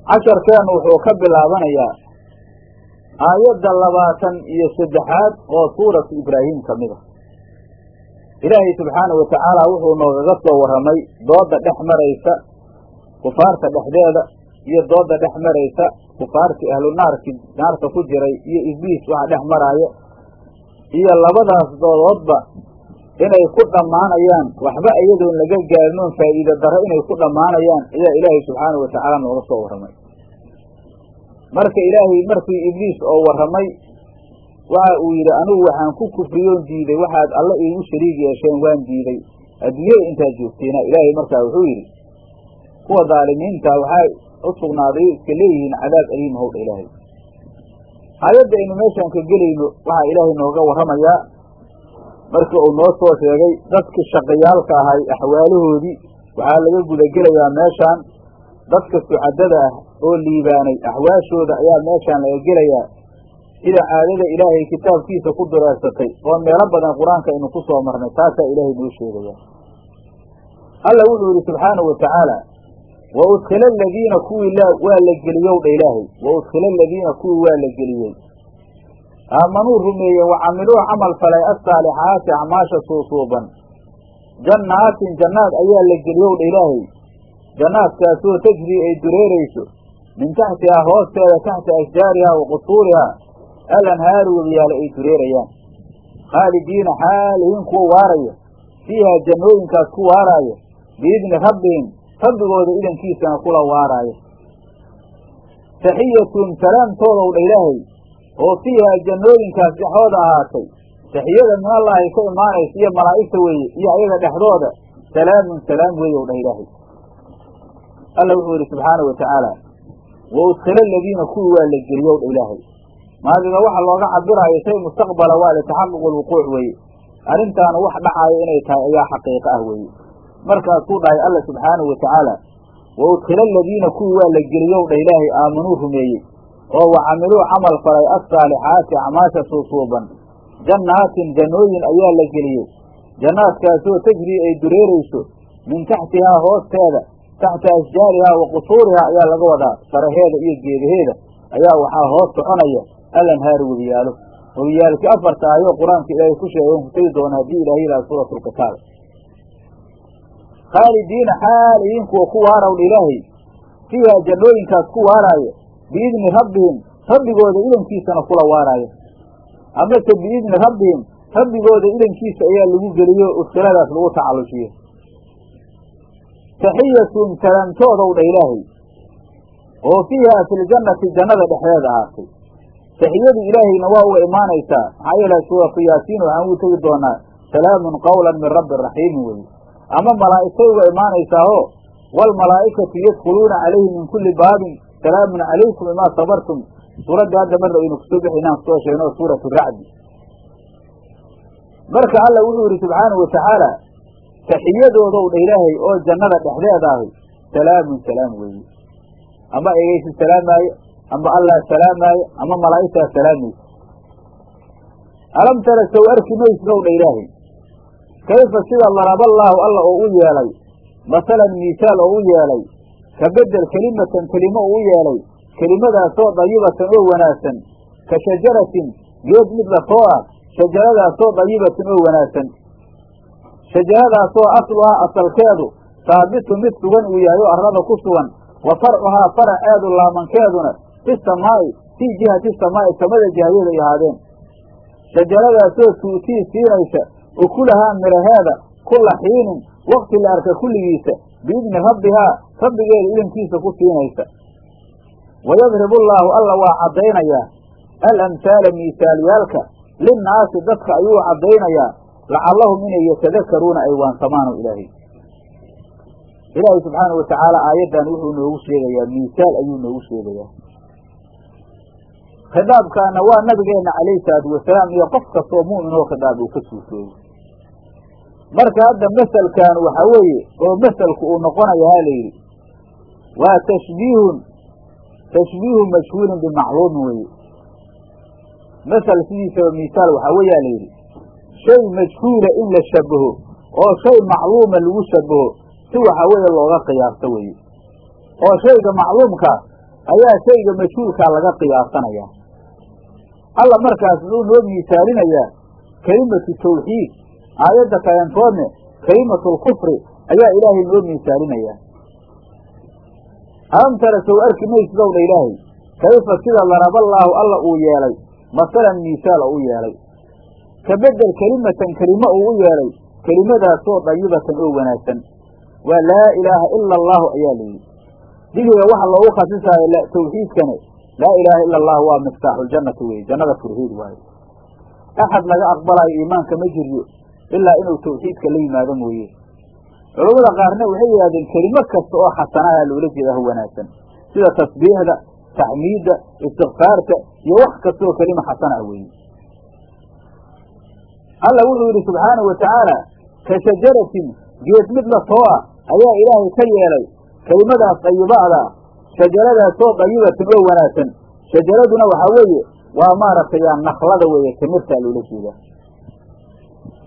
casharkeenu wuxuu ka bilaabanayaa aayadda labaatan iyo saddexaad oo suuratu ibraahim ka mid a ilaahay subxaanahu watacaala wuxuu noogaga soo warramay dooda dhex maraysa kufaarta dhexdeeda iyo dooda dhex maraysa kufaartii ahlu naarki naarta ku jiray iyo ibliis waxa dhex maraaya iyo labadaas doodoodba inay ku dhammaanayaan waxba iyadoon laga gaarinoon faa'iida darro inay ku dhammaanayaan ayaa ilaahay subxaanahu watacaala nooga soo warramay. Marka ilaahay markii ibliis oo warramay waxa uu yidhi anigu waxaan ku kufriyoon diiday waxaad alle iigu shariig yeesheen waan diiday. Adduunyada intaad joogteena ilaahay markaa wuxuu yidhi kuwa daalimiinta waxay u iska leeyihiin cadaab aliim howdha ilaahay. Aayadda aynu meeshaan ka gelayno waxaa ilaahay nooga warramayaa markii uu noo soo sheegay dadkii shaqayaalka ahay axwaalahoodii waxaa laga gudagelayaa meeshaan. Dadka sucadada ah oo liibaanay axwaashooda ayaa meeshaan laga gelayaa. Sida caadada ilaahay kitaabkiisa ku dureersatay oo meelo badan qur'aanka aynu ku soo marnay taasaa ilaahay noo sheegaya. Alla wuxuu yidhi subxaanahu wa udkhila aladiina kuwii waa la geliyow dha ilaahay wa udkhila aladiina kuwii waa la geliyey aamanuu rumeeye wa camiluu camal falay assaalixaati acmaasha suusuuban jannaatin jannaad ayaa la geliyow dha ilaahay jannaadkaasoo tajrii ay dureerayso min taxtihaa hoosteeda taxta ashjaarihaa wa qusuurihaa alanhaaru webiyaale ay dureerayaan khaalidiina xaalihiin kuwa waaraya fiihaa jannooyinkaas ku waaraaya biidni rabbihim rabbigooda idankiisana kula waaraaya taxiyatun salaamtoodow dha ilaahay oo fiihaa jannooyinkaas dhexooda ahaatay. Taxiyada min allaahi ka imaanaysa iyo malaa'igta weeye iyo ayaga dhexdooda salaamun salaam weeyow dhah ilaahay alla wuxuu yidhi subxaana wa tacaala wa udkhila aladiina kuwii waa la geliyow dha ilaahay maadiga waxa looga cabiraayo shay mustaqbala waa litaxaquq alwuquuc weeye. Arrintaanu wax dhacaayo inay tahay ayaa xaqiiqo ah weeye markaasuu dhahay alla subxaanahu wa tacaala wa udkhila aladiina kuwii waa la geliyow dha ilaahay aamanuu rumeeyey oo wa camiluu camal falay assaalixaati acmaasha suusuuban jannaatin jannooyin ayaa la geliyey jannaadkaasoo tajrii ay dureerayso min taxtihaa hoosteeda taxta ashjaarihaa wa qusuurihaa ayaa laga wadaa faraheeda iyo geedaheeda ayaa waxaa hoos soconaya alanhaaru webiyaalo webiyaalkii afarta ahyo qur'aanka ilaahay ku sheegeen ku tegi doona haddii ilahay yidhaha suuratu lqitaal khaalidiina xaal idin kuwa ku waarawdha ilaahay fiihaa jannooyinkaas ku waaraaya biidni rabbihim rabbigooda idankiisana kula waaraaya amase biidni rabbihim rabbigooda idankiisa ayaa lagu geliyo udkiladaas lagu tacallushiyo taxiyatun salaamtoodow dha ilaahay oo fiihaa filjannati jannada dhexdeeda ahaatay taxiyadu ilaahayna waa uga imaanaysaa maxaa yeele suuratu yaasiin waxaan ugu tegi doonaa salaamun qawlan min rabbi raxiimin weye ama malaa'igtay uga imaanaysaao waalmalaa'ikatu yadkhuluuna calayhi min kulli baabin salaamun calaykum bimaa sabartum. Suuraddii hadda marna aynu ku soo bixinaan ku soo sheegno suuratu racdi marka alla wuxuu yidhi subxaanahu watacaala taxiyadoodow dha ilaahay oo jannada dhexdeeda ahi salaamun salaam weeye ama egeysi salaamaayo ama allah salaamaayo ama malaa'igtaa salaamaysa alam tara sow arki maysidow dha ilaahay kayfa sida daraballaahu alla oo u yeelay masalan miisaal oo u yeelay ka bedel kelimatan kelimo oo u yeelay kelimadaasoo dayibatan oo wanaagsan ka shajaratin geed mid latoo ah shajaradaasoo dayibatin oo wanaagsan. Shajaradaasoo asluhaa asalkeedu saabitu mid sugan uu yahay oo arlada ku sugan wa farcuhaa faraceedu laamankeeduna fi samaa'i fii jihati samaa'i samada jihadeeda ay ahaadeen. Shajaradaasoo tuutii siinaysa ukulahaa miraheeda kulla xiinin wakti la arka kulligiisa biidni rabbihaa rabbigeeda idankiisa ku siinaysa. Wayadribu allaahu alla waa caddaynayaa alamhaala miisaalyaalka linnaasi dadka ayuu caddaynayaa. Lacallahum inay yatadakaruuna ay waansamaano ilaahay. Ilaahay subxaana wa tacaala aayaddan wuxuu noogu sheegayaa miisaal ayuu noogu sheegayaa. Khidaabkaana waa nabigeenna calayhi salaatu wasalaam iyo qof kastoo mu'minoo khidaab uu ka suurtoobo marka hadda maselkan waxa weeye oo maselku uu noqonaya ha la yidhi waa tashbiihun tashbiihu majhuulin bimacluumin weeye. Masel sidiisaba miisaal waxaa weeyaa la yidhi. Shay majhuula in la shabaho oo shay macluuma lagu shabaho si waxaa weeye looga qiyaasto weeye. Oo shayga macluumkaa ayaa shayga majhuulkaa laga qiyaasanayaa alla markaas wuxuu noo miisaalinayaa kelimatu tawxiid aayadda kalentoodne kelimatulkufri ayaa ilaahay noo miisaalinayaa alam tara sow arki maysidow dha ilaahay. Kayfa sida daraballaahu alla uu yeelay masalan miisaal oo u yeelay. Ka bedel kelimatan kelimo uu u yeelay kelimadaasoo dayibatan oo wanaagsan. Waa laa ilaaha ila allaahu ayaa layidhi digiga waxa loogu khasisaayo tawxiidkane laa ilaaha ila allahu waa miftaaxuljannati weye jannada furheed waayo axad laga aqbalayo iimaanka ma jiryo ilaa inuu tawxiidka la yimaado mooye. Culammada qaarna waxay yidhahdeen kelimo kasta oo xasanaha loola jeeda ha wanaagsan. Sida tasbiixda taxmiidda istikfaarta iyo wax kastaoo kelima xasana ah weeye. Alla wuxuu yidhi subxaanahu wa tacaala ka shajaratin geed mid la too ah ayaa ilaahay ka yeelay. Kelimadaas dayiba'da shajaradaasoo dayibatin oo wanaagsan. Shajaraduna waxaa weeye waa maaragtay naklada weeye timirtaa loola jeedaa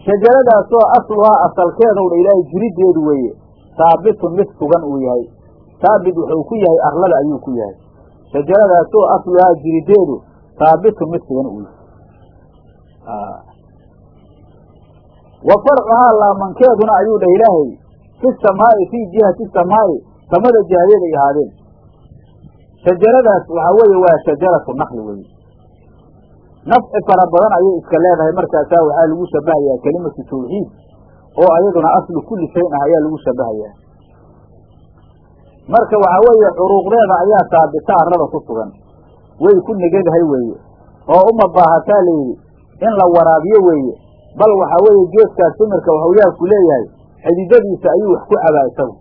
shajaradaasoo asluhaa asalkeedowdha ilaahay jirideedu weeye saabitun mid sugan uu yahay. Saabit wuxuu ku yahay arlada ayuu ku yahay. Shajaradaasoo asluhaa jirideedu saabitun mid sugan uu yahay. Wa farcuhaa laamankeeduna ayuu dhah ilaahay fi samaa'i fii jihati samaa'i samada jihadeed ay ahaadeen. Shajaradaas waxaa weeye waa shajaratu nakli weye nafci fara badan ayay iska leedahay. Markaasaa waxaa lagu shabahayaa kelimatu tawxiid oo ayaduna aslu kulli shayin ah ayaa lagu shabahayaa marka waxaa weeye curuuqdeeda ayaa saabita arrada ku sugan. Way ku negadahay weeye. Oo uma baahataa layidhi in la waraabiyo weeye. Bal waxaa weeye geedkaas simirka waxuyaabku leeyahay xididadiisa ayuu wax ku cabaa isagu.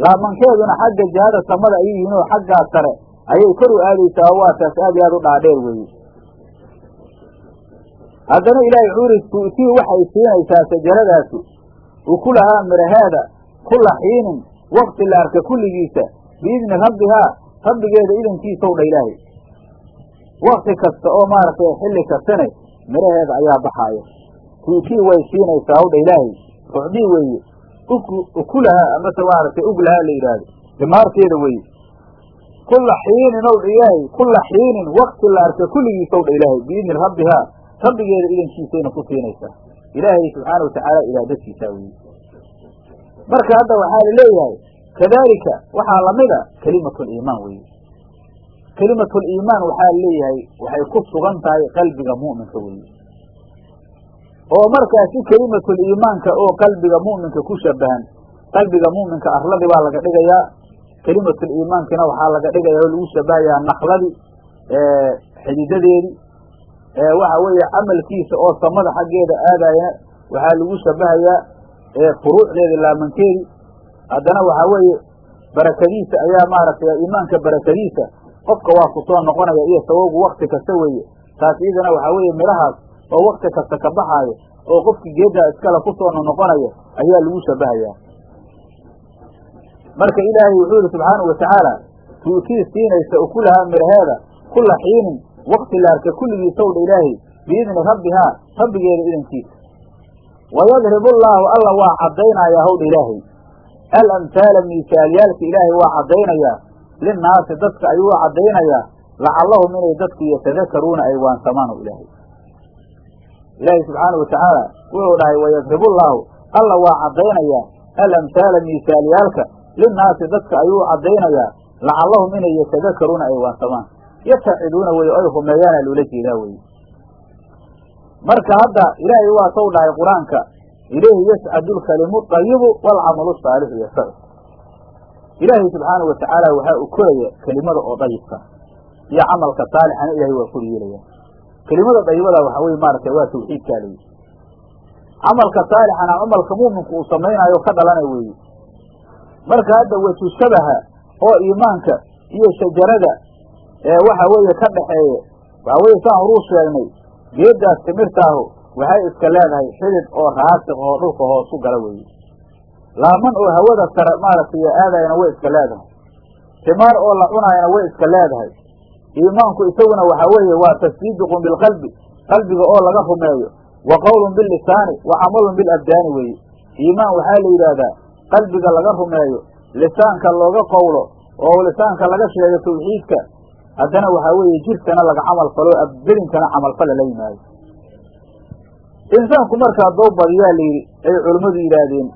Laamankeeduna xagga jihada samada ayay yihiin oo xaggaa sare ayay kor u aadaysaa oo waa taas aad iyo aad u dhaadheer weeye haddana ilaahay yidhi tu'tii waxay siinaysaa shajaradaasu ukulahaa miraheeda kulla xiinin wakti la arka kulligiisa biidni rabbihaa rabbigeeda idankiisaw dha ilaahay. Wakti kasta oo maaragtay xilli kastane miraheeda ayaa baxaaya tu'tii way siinaysaa hawdha ilaahay. Rucdii weeye ukulaha amase maaragtay uglaha la yidhaahdo. Dimaarteeda weye kula xiinin ow dha ilaahay kula xiinin wakti la arka kulligiisa dha ilaahay. Biidni rabbihaa rabbigeeda idankiisayna ku siinaysaa ilaahay subxaana watacaala iraadadkiisaa weye marka hadda waxaa la leeyahay kadalika waxaa lamida kelimatuliimaan weye kelimatuliimaan waxaa leeyahay waxay ku sugan tahay qalbiga mu'minka weye oo markaasi kelimatuliimaanka oo qalbiga mu'minka ku shabahan qalbiga mu'minka arladii baa laga dhigayaa kelimatuliimaankina waxaa laga dhigaya oo lagu shabahayaa nakladii xididadeedii waxa weeye camalkiisa oo samada xaggeeda aadayana waxaa lagu shabahayaa furuucdeeda laamankeedii haddana waxaa weeye barakadiisa ayaa maaragtay iimaanka barakadiisa qofka waa ku soo noqonaya iyo sababgu wakti kasta weeye. Taas iyadana waxaa weeye midhahaas oo wakti kasta ka baxaayo oo qofkii geeddaa iskale ku soo ayaa lagu shabahayaa marka ilaahay wuxuu yihi subxaanau watacaala tuutii siinaysa ukulahaa midhaheeda kula xiinin wakti la arka kulligiisaw dha ilaahay biidni rabbihaa rabbigeeda idankiisa wayadribu allaahu alla waa caddaynayaa howdha ilaahay. Alamhaala miisaalyaalka ilaahay waa caddaynayaa. Linnaasi dadka ayuu caddaynayaa. Lacallahum inay dadku yatadakaruuna ay waansamaan ilaahay. Ilaahay subxaanau watacaala wuxuu dhahay wayadribullaahu alla waa caddaynayaa. Alamhaala miisaalyaalka linnaasi dadka ayuu caddaynayaa. Lacallahum inay yatadakaruuna ay waansamaan yataciduuna weye oy rumeeyaana loola jeedaa weye marka hadda ilaahay waa saw dhahay qur'aanka ilayhi yascadu lkalimu ayibu waalcamalu saalixu yasacu ilaahay subxaanau watacaala waxaa u koraya kelimada oo dayibka iyo camalka saalixana ilahay waa kor kelimada dayibada waxa weye maaragtay waa tawxiidkaa layi camalka saalixana camalka mu'minku uu samaynayo ka dhalana weeye marka hadda weju shabaha oo iimaanka iyo shajarada ee waxa weeye ka dhaxeeya waxa weye saan horuu sheegnay. Geeddaas timirtaahu waxay iska leedahay xidid oo raasiq oo dhulka hoos ku gala weeye laaman oo hawada sare maaragtay aadayana way iska leedahay. Timaar oo la cunaayana way iska leedahay. Iimaanku isaguna waxaa weeye waa tasdiidiqun bilqalbi qalbiga oo laga rumeeyo. Wa qowlun bilisaani wa camalun bilabdaani weeye iimaan waxaa la yidhaahdaa qalbiga laga rumeeyo lisaanka looga qowlo oo lisaanka laga sheego tawxiidka haddana waxaa weeye jirkana laga camal falo abdelinkana camalfala la yimaado insaanku markaa doo badiyaa layidhi ay culimmadu yidhaahdeen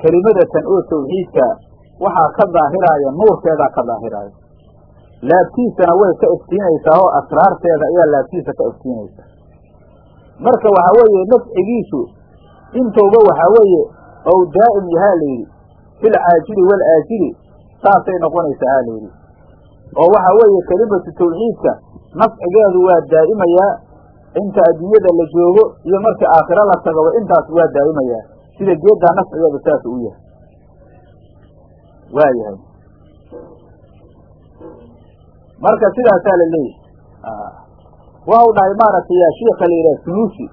kelimadatan oo tawxiidkaa waxaa ka daahiraaya nuurkeedaa ka daahiraaya laabtiisana way ka iftiinaysaa oo asraarteeda ayaa laabtiisa ka iftiinaysaa marka waxaa weeye nafcigiisu intooba waxaa weeye ou daa'im yahaa layidhi fil caajili wal aajili saasay noqonaysaa aa layidhi oo waxaa weeye kelimatu tawxiidka nafcigeedu waa daa'imayaa inta adduunyada la joogo iyo marka aakhiro la tagaba intaas waa daa'imayaa sida geeddaa nafcigeedu saas u yahay. Waa yahay. Marka sidaasaa la leeyahay. Waxau dhahay maaragtay shiika la yidhaha sunuusi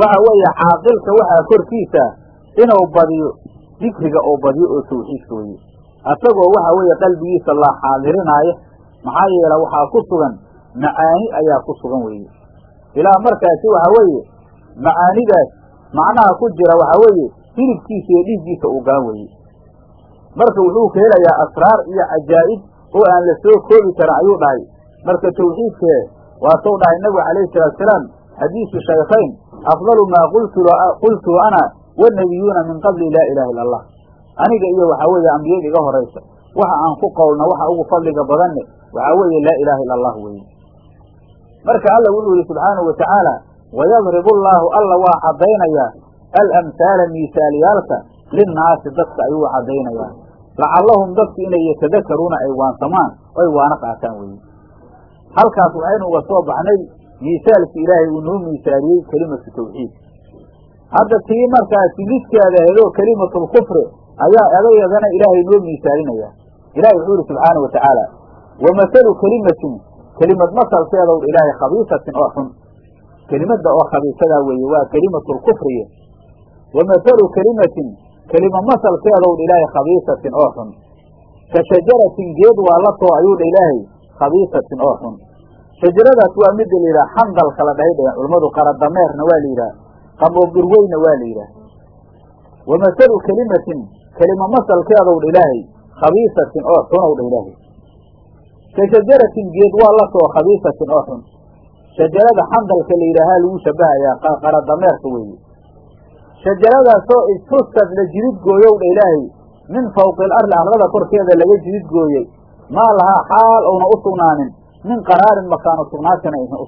waxa weeye caaqilka waxaa korkiisa inuu badiyo dikriga oo badiyo oo tawxiidka weye asagoo waxa weeye qalbigiisa la xaadirinaayo maxaa yeele waxaa ku sugan macaani ayaa ku sugan weeye. Ilaa markaasi waxa weeye macaanidaas macnaha ku jira waxa weeye hilibkiisa iyo dhiiggiisa uu galan weeye. Marka wuxuu ka helayaa asraar iyo cajaa'ib oo aan la soo koobi karin ayuu dhahay. Marka tawxiidkee waasuu dhahay nabigu calayhi salaatusalaam xadiisu shaykhayn afdalu maa qultu ana wanabiyuuna min qabli laa ilaha illa allah aniga iyo waxaa weeye ambiyada iga horaysa waxa aan ku qowlna waxa ugu fadliga badanne waxaa weeye laa ilaha illa allah weeye. Marka alla wuxuu yihi subxaanahu watacaala wayadribu allaahu alla waa caddaynayaa alamhaala miisaalyaalka linnaasi dadka ayuu caddaynayaa. Lacallahum dadku inay yatadakaruuna ay waansamaan oy waana qaataan weye halkaas waxaynu uga soo baxnay miisaalki ilaahay uu noo miisaaliyey kelimatu tawxiid. Hadda tii markaasi lidkeeda hedo kelimatulkufri ayaa adayadana ilaahay noo miisaalinaya ilahi wuxuu yihi subxaana wa tacaala kelimatin kelimad masalkeedow ilaahay khabiisatin oo xun. Kelimadda oo khabiisadaa weeye waa kelimatulkufriye wa masalu kelimatin kelima masalkeedow ilaahay khabiisatin oo xun. Ka shajaratin geed waa la too ayuu dha ilaahay khabiisatin oo xun. Shajaradaas waa midda la yidhaha xandalka la dhahay dhaheen culammadu qaradameerna waa la yidhaha qamboobdurweyna waa la yidhaha. Wa masalu kelimatin kelima masalkeedow dha ilaahay khabiisatin oo xunow dha ilaahay. Ka shajaratin geed waa la soo khabiisatin oo xun. Shajarada xandalka la yidhaahaa lagu shabahayaa qaradameerka weeye. Shajaradaasoo istusad la jidid gooyow dha ilaahay min fawqi alardi arlada korkeeda laga jidid gooyey. Maa lahaa xaal uuna u sugnaanin min qaraarin makaanu sugnaashana aysan u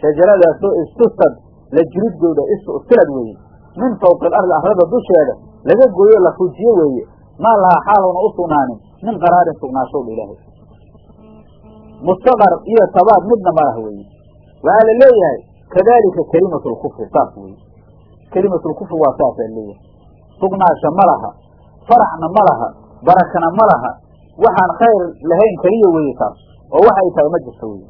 shajaradaasoo istusad la jidid gooyda istilad weeye. Min fawqi alardi arlada dusheeda laga gooyo la fujiyo weeye. Maa lahaa xaal uuna u sugnaanin. Min qaraarin sugnaashow dha ilaahay. Mustaqar iyo tabaad midna ma laha weeye. Waxaa la leeyahay kadalika kelimatu lkufri saas weye kelimatulkufri waa saasaa leeyahay. Sugnaasha ma laha faraxna ma laha barakana ma laha. Waxaan khayr lahayn keliya weeye taas oo waxay tahay ma jirto weye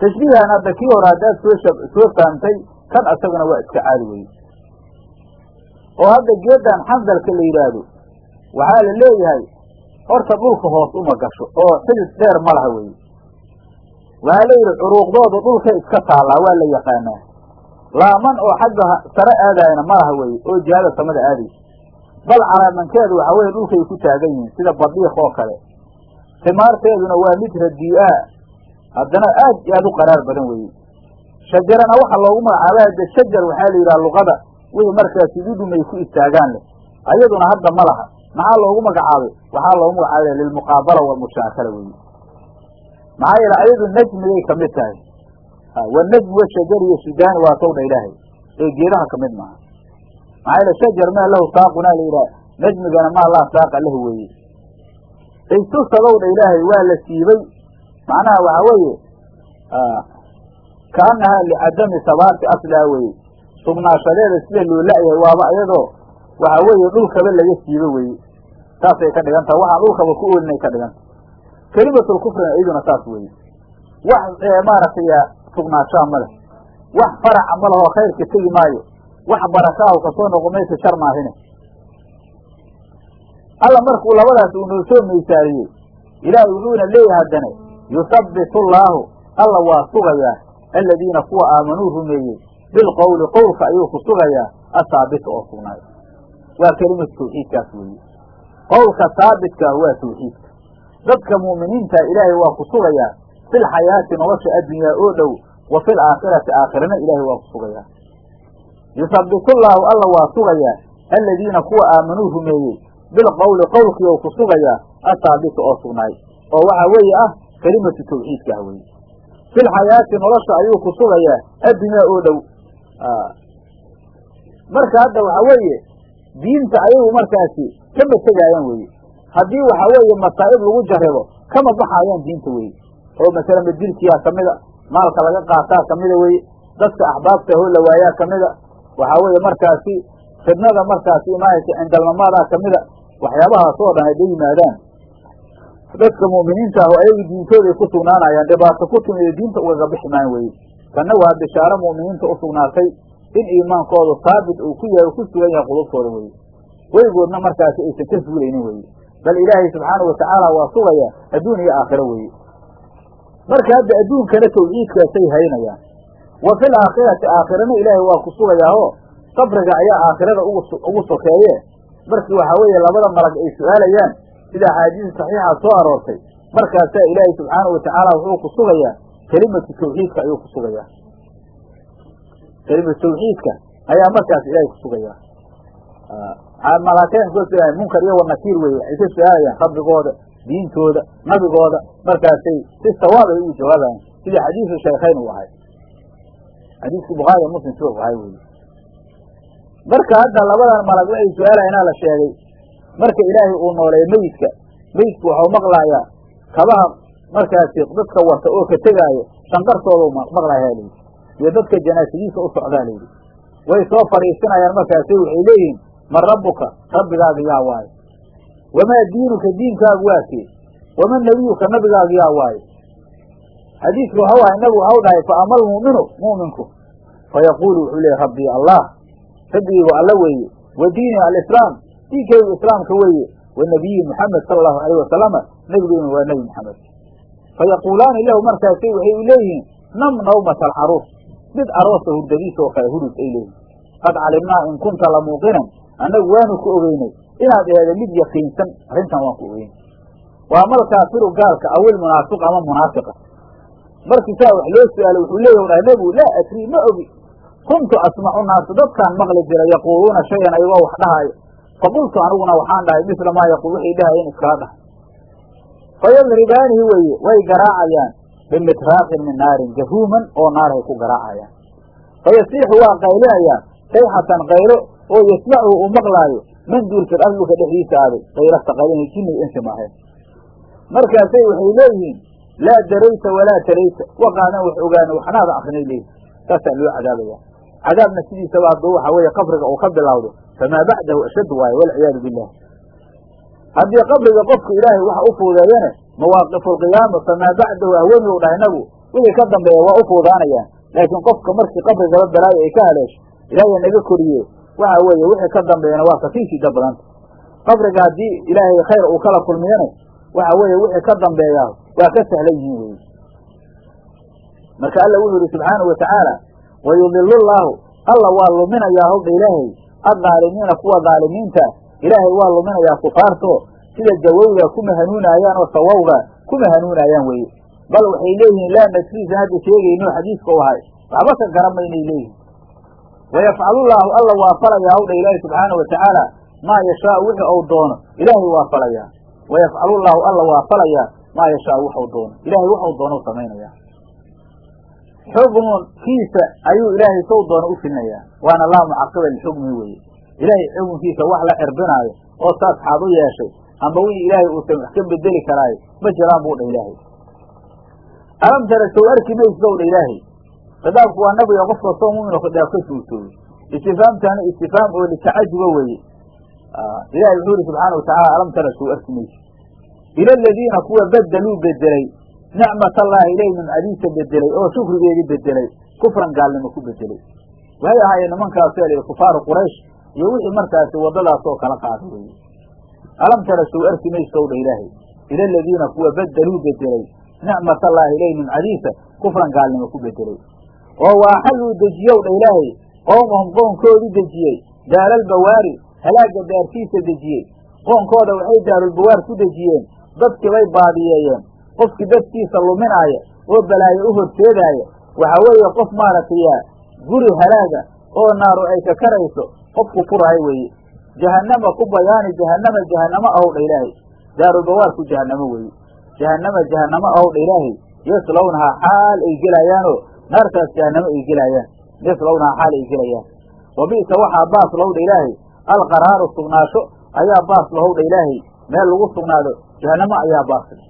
tashbiihan hadda kii hore haddaad soo soo fahamtay kan asaguna waa iska caadi weye oo hadda geedan xandalka la yidhaahdo waxaa la leeyahay horta dhulka hoos uma gasho oo xidid dheer ma laha weye waxaa la yidhi curuuqdooda dhulka iska taallaa waa la yaqaanaa. Laaman oo xagga sare aadaayana ma laha weye oo jihada samada aadaysa. Bal calaamankeedu waxaa weye dhulkay ku taagan yihiin sida badiiq oo kale. Timaarteeduna waa mid radii'aa haddana aad iyo aad u qaraar badan weeye. Shajarana waxa loogu magacaabay hadde shajar waxaa la yidhaha luqada wixii markaasi dudumay ku istaagaan leh. Ayaduna hadda ma laha. Maxaa loogu magacaabay? Waxaa loogu magacaabay lilmuqaabala walmushaakala weeye maxaa yeele ayadu najmigay ka mid tahay. Wanajm washajari iyo sudaani waa tawdha ilaahay. Ee geedaha ka mid maaha. Maxaa yeele shajar maa lahu saaqunaa la yidhaha najmigana maa laa saaqa lahu weeye. Istusadowdha ilaahay waa la siibay. Macnaha waxaa weeye kaanahaa licadami sabaati asliha weeye sugnaashadeeda sida loo la-yahay waaba iyadoo waxaa weeye dhulkaba laga siibo weeye. Saasay ka dhigan taha waxaan dhulkaba ku oolinay ka dhigan. Taha kelimatulkufrina iyaduna saas weeye. Wax maaragtay sugnaashaa ma leh. Wax faraca ma lehoo khayrka tegi maayo. Wax barakaahu ka soo noqo maysa shar maahine. Alla markuu labadaas uu noo soo maysaariyey ilaahay wuxuuna leeyahay haddane yusabbitu allaahu alla waa sugayaa. Aladiina kuwa aamanuu rumeeyey bilqowli qowlka ayuu ku sugayaa asaabita oo sugnaayo waa kelimatu tawxiidkaas weeye qowlka saabitka waa tawxiidka dadka mu'miniinta ilaahay waa ku sugayaa fil xayaati nolosha addunyaa oo dhow wa fil aakhirati aakhirana ilaahay waa ku sugayaa yusabitullaahu alla waa sugayaa aladiina kuwa aamanuu rumeeyey bilqowli qowlkii ou ku sugayaa asaabita oo sugnaay oo waxaa weeye ah kelimatu tawxiidka ah weye fil xayaati nolosha ayuu ku sugayaa addunyaa oo dhow marka hadda waxaa weeye diinta ayagu markaasi kama tegaayaan weye haddii waxaa weeye masaa'ib lagu jaribo kama baxaayaan diinta weye oo masalan bedilkiyaa kamida maalka laga qaataa kamida weye dadka axbaabta hoo la waayaa kamida waxaa weeye markaasi fidnada markaasi imaanaysa cindalnimaadaa kamida waxyaabahaas oo dhan hadday yimaadaan. Dadka mu'miniinta ah oo ayagu diintooday ku sugnaanayaan dhibaato ku timid diinta ugaga bixi maan weye kanna waa bishaaro mu'miniinta u sugnaatay in iimaankoodu saabit uu ku yahay ku sugan yahay qulubtooda weye weligoodna markaasi aysan ka fuulaynin weye bal ilaahay subxaanau watacaala waa sugaya adduun iyo aakhiro weye marka hadda adduunkana tawxiidkaasay haynayaan. Wa fil aakhirati aakhirana ilaahay waa ku sugayaao. Qabriga ayaa aakhirada ugu sokeeye. Markii waxaa weeye labada malag ay su'aalayaan sida axaadiis saxiixa soo aroortay markaasaa ilaahay subxaanau watacaala wuxuu ku sugayaa kelimatu tawxiidka ayuu ku sugayaa. Kelimatu tawxiidka ayaa markaas ilaahay ku sugayaa. Malaakeyn soo su munkar iyo wanakiir weye waxay ka su'aalayaan rabbigooda diintooda nabigooda. Markaasay si sawaab ay ugu jawaabayan sidii xadiisu shaykhayn uu ahay. Xadiiskii bukhaariya muslim sida u ahay weye marka hadda labadan malag waxay su'aalayanaa la sheegay. Marka ilaahay uu nooleeyo meyidka meyidku waxau maqlayaa kabaha markaasi dadka wata oo ka tegaayo shanqartooda maqlaya layidhi iyo dadka janaasadiisa u socdaa layidhi. Way soo fadhiisinayaan markaasi waxay leeyihiin man rabbuka rabbigaaga yaa waaye. Wamaa diinuka diinkaagu waa kee? Waman nebiyuka nabigaaga yaa waaye? Xadiidku waxau ahay nabigu waxau dhahay fa ama almu'minu mu'minku. Fayaquulu wuxuu leeyahy rabbii allah. Rabbigaygu alla weeye. Wa diini alislaam. Diinkaygu islaamka weeye. Wa nabiyi muxamed sala allahu alayh wasalama nebigeynu waa nebi muxamed fayaquulaani lahu markaasay waxay leeyihiin nam nawmata alcaruus mid aroosa hurdadiisa oo kale hurud ay leeyihiin qad calimnaa in kunta la muuqinan annagu waanu ku ogeynay inaad eeda mid yaqiinsan arrintan waan ku ogeynay waa mal kaafiru gaalka awil munaafiq ama munaafiqa markii saa wax loo su'aalo wuxuu leeyahy dhahay nebigu laa adrii ma ogi kuntu asmacu naasa dadkaan maqli jira yaquuluuna shayan ayagoo wax dhahaayo faqultu aniguna waxaan dhahay misla maa yaquul waxay dhahayeen iskala dhahay fayadribaanihi weeye way garaacayaan. Bimitraaqin min naarin jahuuman oo naarhay ku garaacayaan. Fayasiixu waa qaylinayaan sayxatan qaylo oo yasmacuhu uu maqlaayo. Man duulkad adlulka dhexdiisa aaday qaylasta qaylina jinni insi maahayn markaasay waxay leeyihiin laa darayta walaa tarayta. Waqaadan wax ogaana waxnaada akrinay leeyihiin saasaa loo cadaabaya. Cadaabna sidiisaba hadduu waxa weeye qabriga uu ka bilowdo. Famaa bacdahu ashad waayo walciyaadu billah haddii qabriga qofka ilaahay waxa u fuudeeyane mawaaqifuulqiyaama famaa bacdahu ahwani u dhahay inagu wixii ka dambeeya waa u fuudaanayaan laakiin qofka markii qabrigaba balaayo ay ka haleesho ilaahay naga koriye waxa weeye wixii ka dambeeyana waa ka sii shida badanta qabriga haddii ilaahay khayr uu kala kulmiyane waxa weeye wixii ka dambeeyaa waa ka sahlan yihiin weye marka alla wuxuu yihi subxaanau watacaala wayudilu llaahu alla waa luminayaa howdha ilaahay addaalimiina kuwa daalimiinta ilaahay waa luminayaa kufaarto sida jawowga kuma hanuunaayaan oo sawawga kuma hanuunaayaan weye bal waxay leeyihiin laa nasriisan hadda sheegayno xadiiska u ahay. Waxba ka garamaynay leeyihiin wayafcalullaahu alla waa falayaa howdha ilaahay subxaanau watacaala maa yashaau wixii ou doono. Ilaahay waa falayaa wayafcalullaahu alla waa falayaa maa yashaau waxu doono. Ilaahay waxu doono samaynaya. Xukmun kiisa ayuu ilaahay sow doono u filinayaa waana laa mucaqiba lixukmihi weye ilaahay xukunkiisa wax la cirbinaayo oo saas xaad u yeeshay amba wixii ilaahay uusan wax ka bedeli karaayo ma jiraan buu dha ilaahay. Alam tara sow arki maysow dha ilaahay. Khidaabku waa nabiga qof kastoo mumin khidaab ka suurtooyo istifaamtaana istifaam oo litacajuba weeye. Ilahay wuxuu yihi subxaana watacala alam tara sow arki mayso ila aladiina kuwa beddeluu bedelay nicmat allaahi ilay nimcadiisa bedelay oo shukrigeedii bedelay kufran gaalnimo ku bedelay waxay ahaayeen nimankaas el kufaaru quraysh iyo wixii markaasi waddadaas oo kala qaada weye alam tara sow arki maysow dha ilaahay. Ila aladiina kuwa beddeluu bedelay. Nicmat allaahi ilay nimcadiisa kufran gaalnimo ku bedelay. Oo waaxalluu dejiyow dha ilaahay. Qoomahum qoonkoodii dejiyey. Daaralbawaari halaagga daartiisa dejiyey. Qoonkooda waxay daarulbawaar ku dejiyeen. Dadkii bay baadiyeeyeen. Qofkii dadkiisa luminaaya oo balaayo u horseedaaya waxa weeye qof maaragtay guri halaaga oo naaru ay ka karayso qofku furahay weeye. Jahannama ku bayaani jahannama jahannamo ahowdha ilaahay. Daarulbawaarku jahannamo weeye. Jahannama jahannamo ahowdha ilaahay. Yaslawnahaa xaal ay gelayaanoo naartaas jahannamo ay gelayaan. Yaslawnahaa xaal ay gelayaan. Wa bi'sa waxaa baas lahowdha ilaahay. Alqaraaru sugnaasho ayaa baas lahowdha ilaahay. Meel lagu sugnaado jahannamo ayaa baasla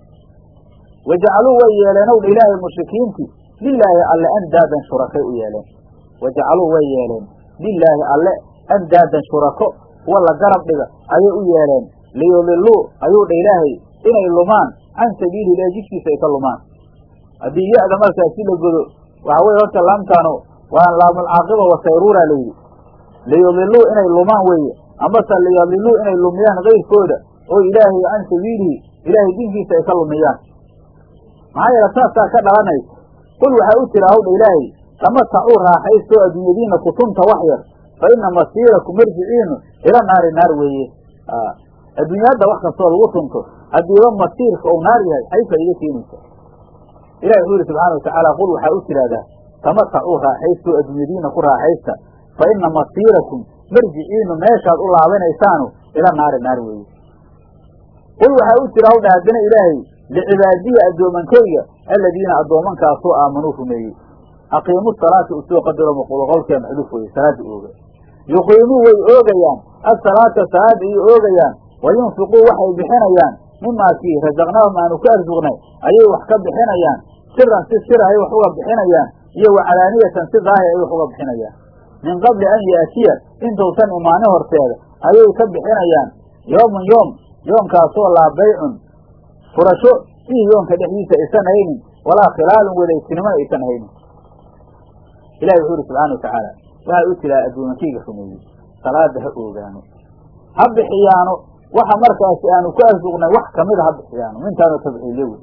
wajacaluu way yeeleen owdha ilaahay mushrikiintii. Lilaahi alle andaadan shurakay u yeeleen. Wajacaluu way yeeleen. Lilaahi alle andaadan shurako kuwa la garab dhiga ayay u yeeleen. Liyudiluu ayuu dha ilaahay inay lumaan can sabiili ilahi jidkiisa ay ka lumaan. Haddii ya-da markaasi la godo waxa weye horta laamtaanu waa laamulcaaqiba wasayruura layidhi liyudiluu inay lumaan weeye amase liyudiluu inay lumiyaan kayrkooda oo ilaahay can sabiilihi ilaahay dinkiisa ay ka lumiyaan. Maxaa yeele saasaa ka dhalanaysa qul waxaa u tira hawdha ilaahay tamatacuu raaxaystoo adduunyadiina kutunta wax yar fa ina masiirakum marjiciinu ila naari naar weeye adduunyada wax kastoo lagu tunto haddiiba masiirka uu naar yahay xay faa'ido keenaysa ilahi wuxuu yihi subxaana watacaala qul waxaa u tidhahdaa tamatacuu raaxaystoo adduunyadiina ku raaxaysta fa ina masiirakum marjiciinu meeshaad u laabanaysaanu ila naari naar weeye qul waxaa u tira hawdha haddana ilaahay licibaadiya addoomankayga aladiina addoomankaasoo aamanuu rumeeyey aqiimu salaata u soo qadaro maqulqolkee maxduuf weye salaada ooga yuqiimuu way oogayaan asalaata salaada iyo oogayaan wa yunfiquu waxay bixinayaan mimaakii rasaqnaahum aanu ku arsuqnay ayay wax ka bixinayaan siran si sira ay wax uga bixinayaan iyo wa calaaniyatan si daahir ay wax uga bixinayaan. Min qabli an yaatiya intuusan imaanin horteeda ayay ka bixinayaan. Yoomun yoom yoomkaasoo laa baycun furasho fiihi yoonka dhexdiisa aysan haynin walaa khilaalun wadaysinimona aysan haynin ilahi wuxuu ihi subxana watacaala waxaa u tiraa addoomankayga rumeeyey salaada ha oogaano ha bixiyaano waxa markaasi aanu ku arsuqnay wax kamida ha bixiyaano. Mintaanu tabxiile wey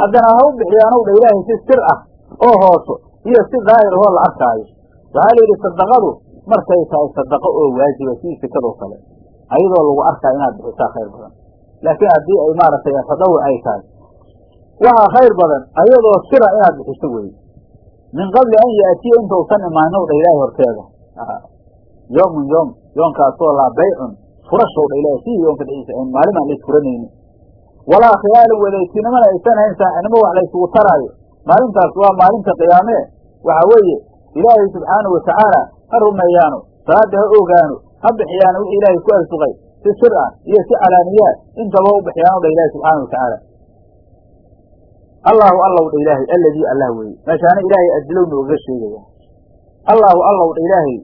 haddana ha u bixiyaanow dha ilaahay si sir ah oo hooso iyo si daahir ahoo la arkaayo. Waxaa la yidhi sadaqadu markay tahay sadaqo oo waajiba sidii sikadoo kale ayadoo lagu arkaa inaad bixisaa khayr badan. Laakiin haddii ay maaragtay tadawuc ay tahay waxaa khayr badan ayadoo sira inaad bixiso weye min qabli an yaatiya intausan imaanin dha ilaahay horteeda. Yoomun yoom yoonkaasoo laa baycun furashow dha ilahay fiihi yoonka dhexdiisa an maalin aan lays walaa khiyaalin wadaytinimana aysan hayn saaxinimo wax laysugu taraayo. Maalintaas waa maalinta qiyaamee waxa weeye ilaahay subxaanahu watacaala ha rumeeyaano salaada ha ogaano ha bixiyaano wixii ilaahay ku arsuqay si sir ah iyo si calaaniyaa intaba u bixiyaano dha ilaahay subxaana watacaala allaahu allow dha ilaahay alladii allah weeye meeshaana ilaahay adilow noogaga sheegaya allaahu allow dha ilaahay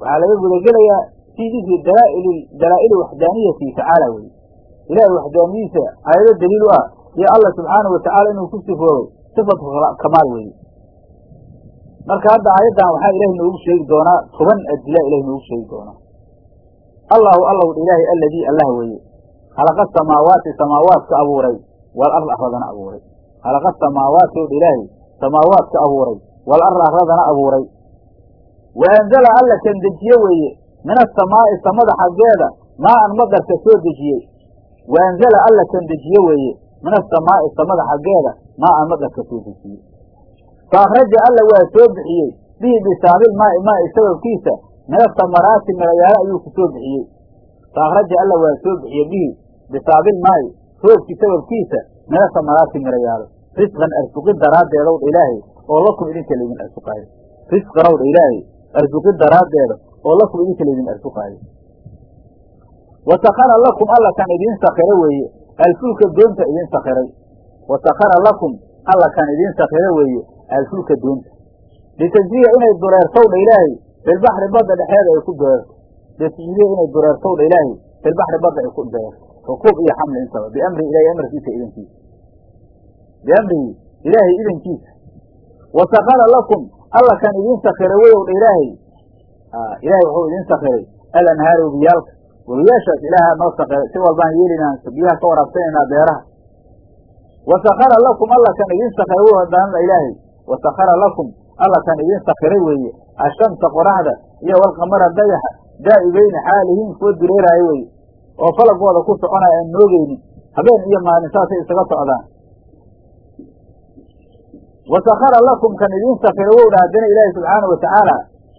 waxaa laga gudagelayaa fii dikri dalaail dalaa'ili waxdaaniyati tacaala weye ilaahay waxdaaniyadiisa aayado daliil u ah iyo allah subxaanahu watacaala inuu ku sifoobay sifatu kamaal weeye marka hadda aayaddan waxaa ilahay noogu sheegi doonaa toban adila ilahay noogu sheegi doonaa. Allaahu allow dha ilaahay alladii allah weeye khalaqa samaawaati samaawaadka abuuray wal ar abuuray. Khalaqa samaawaati o dha ilaahay samaawaadka abuuray. Wal ar abuuray. Wa anzala alla kan dejiye weeye min asamaa'i samada xaggeeda maa-an madarka soo dejiyey wa anzala alla kan dejiye weeye min asamaa'i samada xaggeeda maa-an madarka soo dejiyey fa akhraja alla waa soo bixiyey bihi bisaabil maa'i maa'i sababkiisa min asamaraati mirayaalo ayuu ku soo bixiyey. Fa akhraja alla waa soo bixiyey bihi bisaabil maa'i roobkii sababkiisa min asamaraati mirayaalo risqan arsuqid daraaddeedow dha ilaahay oo lakum idinka laydin arsuqaayo risqanow dha ilaahay arsuqid daraaddeeda oo lakum idinka laydin arsuqaayo wa sakara lakum alla kan idiin sakiro weeye alfulka doonta idiin sakiray wa sakara lakum alla kan idiin sakiro weeye alfulka doonta. Litajriya inay dureertow dha ilaahay filbaxri badda dhexeeda ay ku dureerto litajriya inay dureertow dha ilaahay filbaxri badda ay ku dureerto rukuub iyo xamli intaba biamrihi ilahay amarkiisa idankiisa biamrihi ilaahay idankiisa wa sakara lakum alla kan idiin sakiray weyow dha ilaahay ilaahay wuxuu idiin sakiray alanhaari webiyaalka webiyaashaas ilaaha noo sakiray si walbaan yeelinaan biyaha ka waraabsanaynaa beeraha wa sakara lakum alla kan idiin sakiray wey hadaanla ilaahay wa sakara lakum alla kan idiin sakiray weeye ashamsa qoraxda iyo walqamara dayaxa daa'ibayni xaalihiin kuwa dureeraayo weye oo falagooda ku soconaya aan noogeynin habeen iyo maalin saasay isaga socdaan. Wa sakara lakum kan idiin sakiray wowdha haddana ilaahi subxaanau watacaala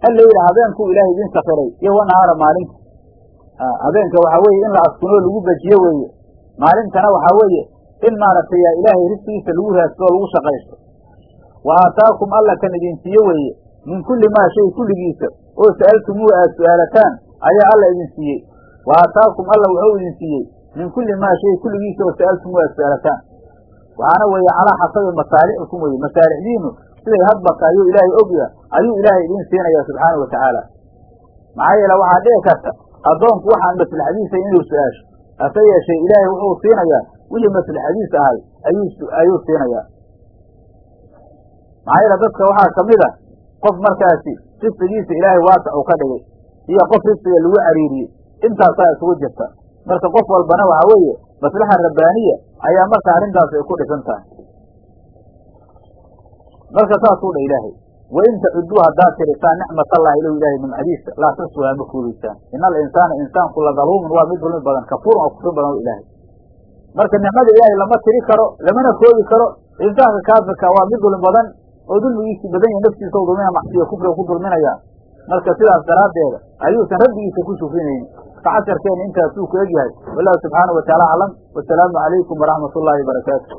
alleyla habeenkuu ilaahay idiin sakiray iyo wanahaara maalinta habeenka waxaa weeye in la askunoo lagu bejiyo weeye. Maalintana waxaa weeye in maaragtay ilaahay risqigiisa lagu raadso lagu shaqaysto. Wa aataakum alla kan idin siiye weeye min kulli maa shay kulligiisa oo sa'altumuuhu aad su'aalataan ayaa alla idin siiyey wa aataakum alla wuxuu idin siiyey min kulli maa shay kulligiisa oo sa'altumuuhu aad su'aalataan waxaana weeye calaa xasabi masaalixkum weye masaalixdiinu siday hadbaka ayuu ilaahay ogya ayuu ilaahay idiin siinaya subxaana wa tacaala maxaa yeele waxaa dhici karta addoonku waxaan maslaxadiisa inuu su'aasho hase yeeshee ilaahay wuxuu siinayaa wixii maslaxadiis ahay ayuu siinayaa maxaa yeele dadka waxaa ka mid a qof markaasi risqigiisa ilaahay waasac uu ka dhigay iyo qof risqiga lagu cariiriyey intaasaa isugu jirta. Marka qof walbana waxaa weeye maslaxa rabbaaniya ayaa marka arrintaas ay ku dhisan tahay. Marka saasuu dha ilaahay wain tacuduu haddaad tirisaan nicmatallahi ilow ilaahay nimcadiisa laa tuxsuhaa ma koobaysaan ina alinsaana insaanku la daluumun waa mid dulmi badan kafuurun oo kufrin badan ilaahay. Marka nicmada ilaahay lama tiri karo lamana koobi karo insaanka kaafirka waa mid dulmi badan oo dulmigiisi badan yahay naftiisa u dulmina macsiya kufriga ku dulminaya. Marka sidaas daraaddeeda ayuusan rabbigiisa ku shukrinaynin casharkeena intaasuu ku egyahay. Wallahu subxaanau wataala aclam wasalaamu calaykum waraxmat ullaahi barakaatu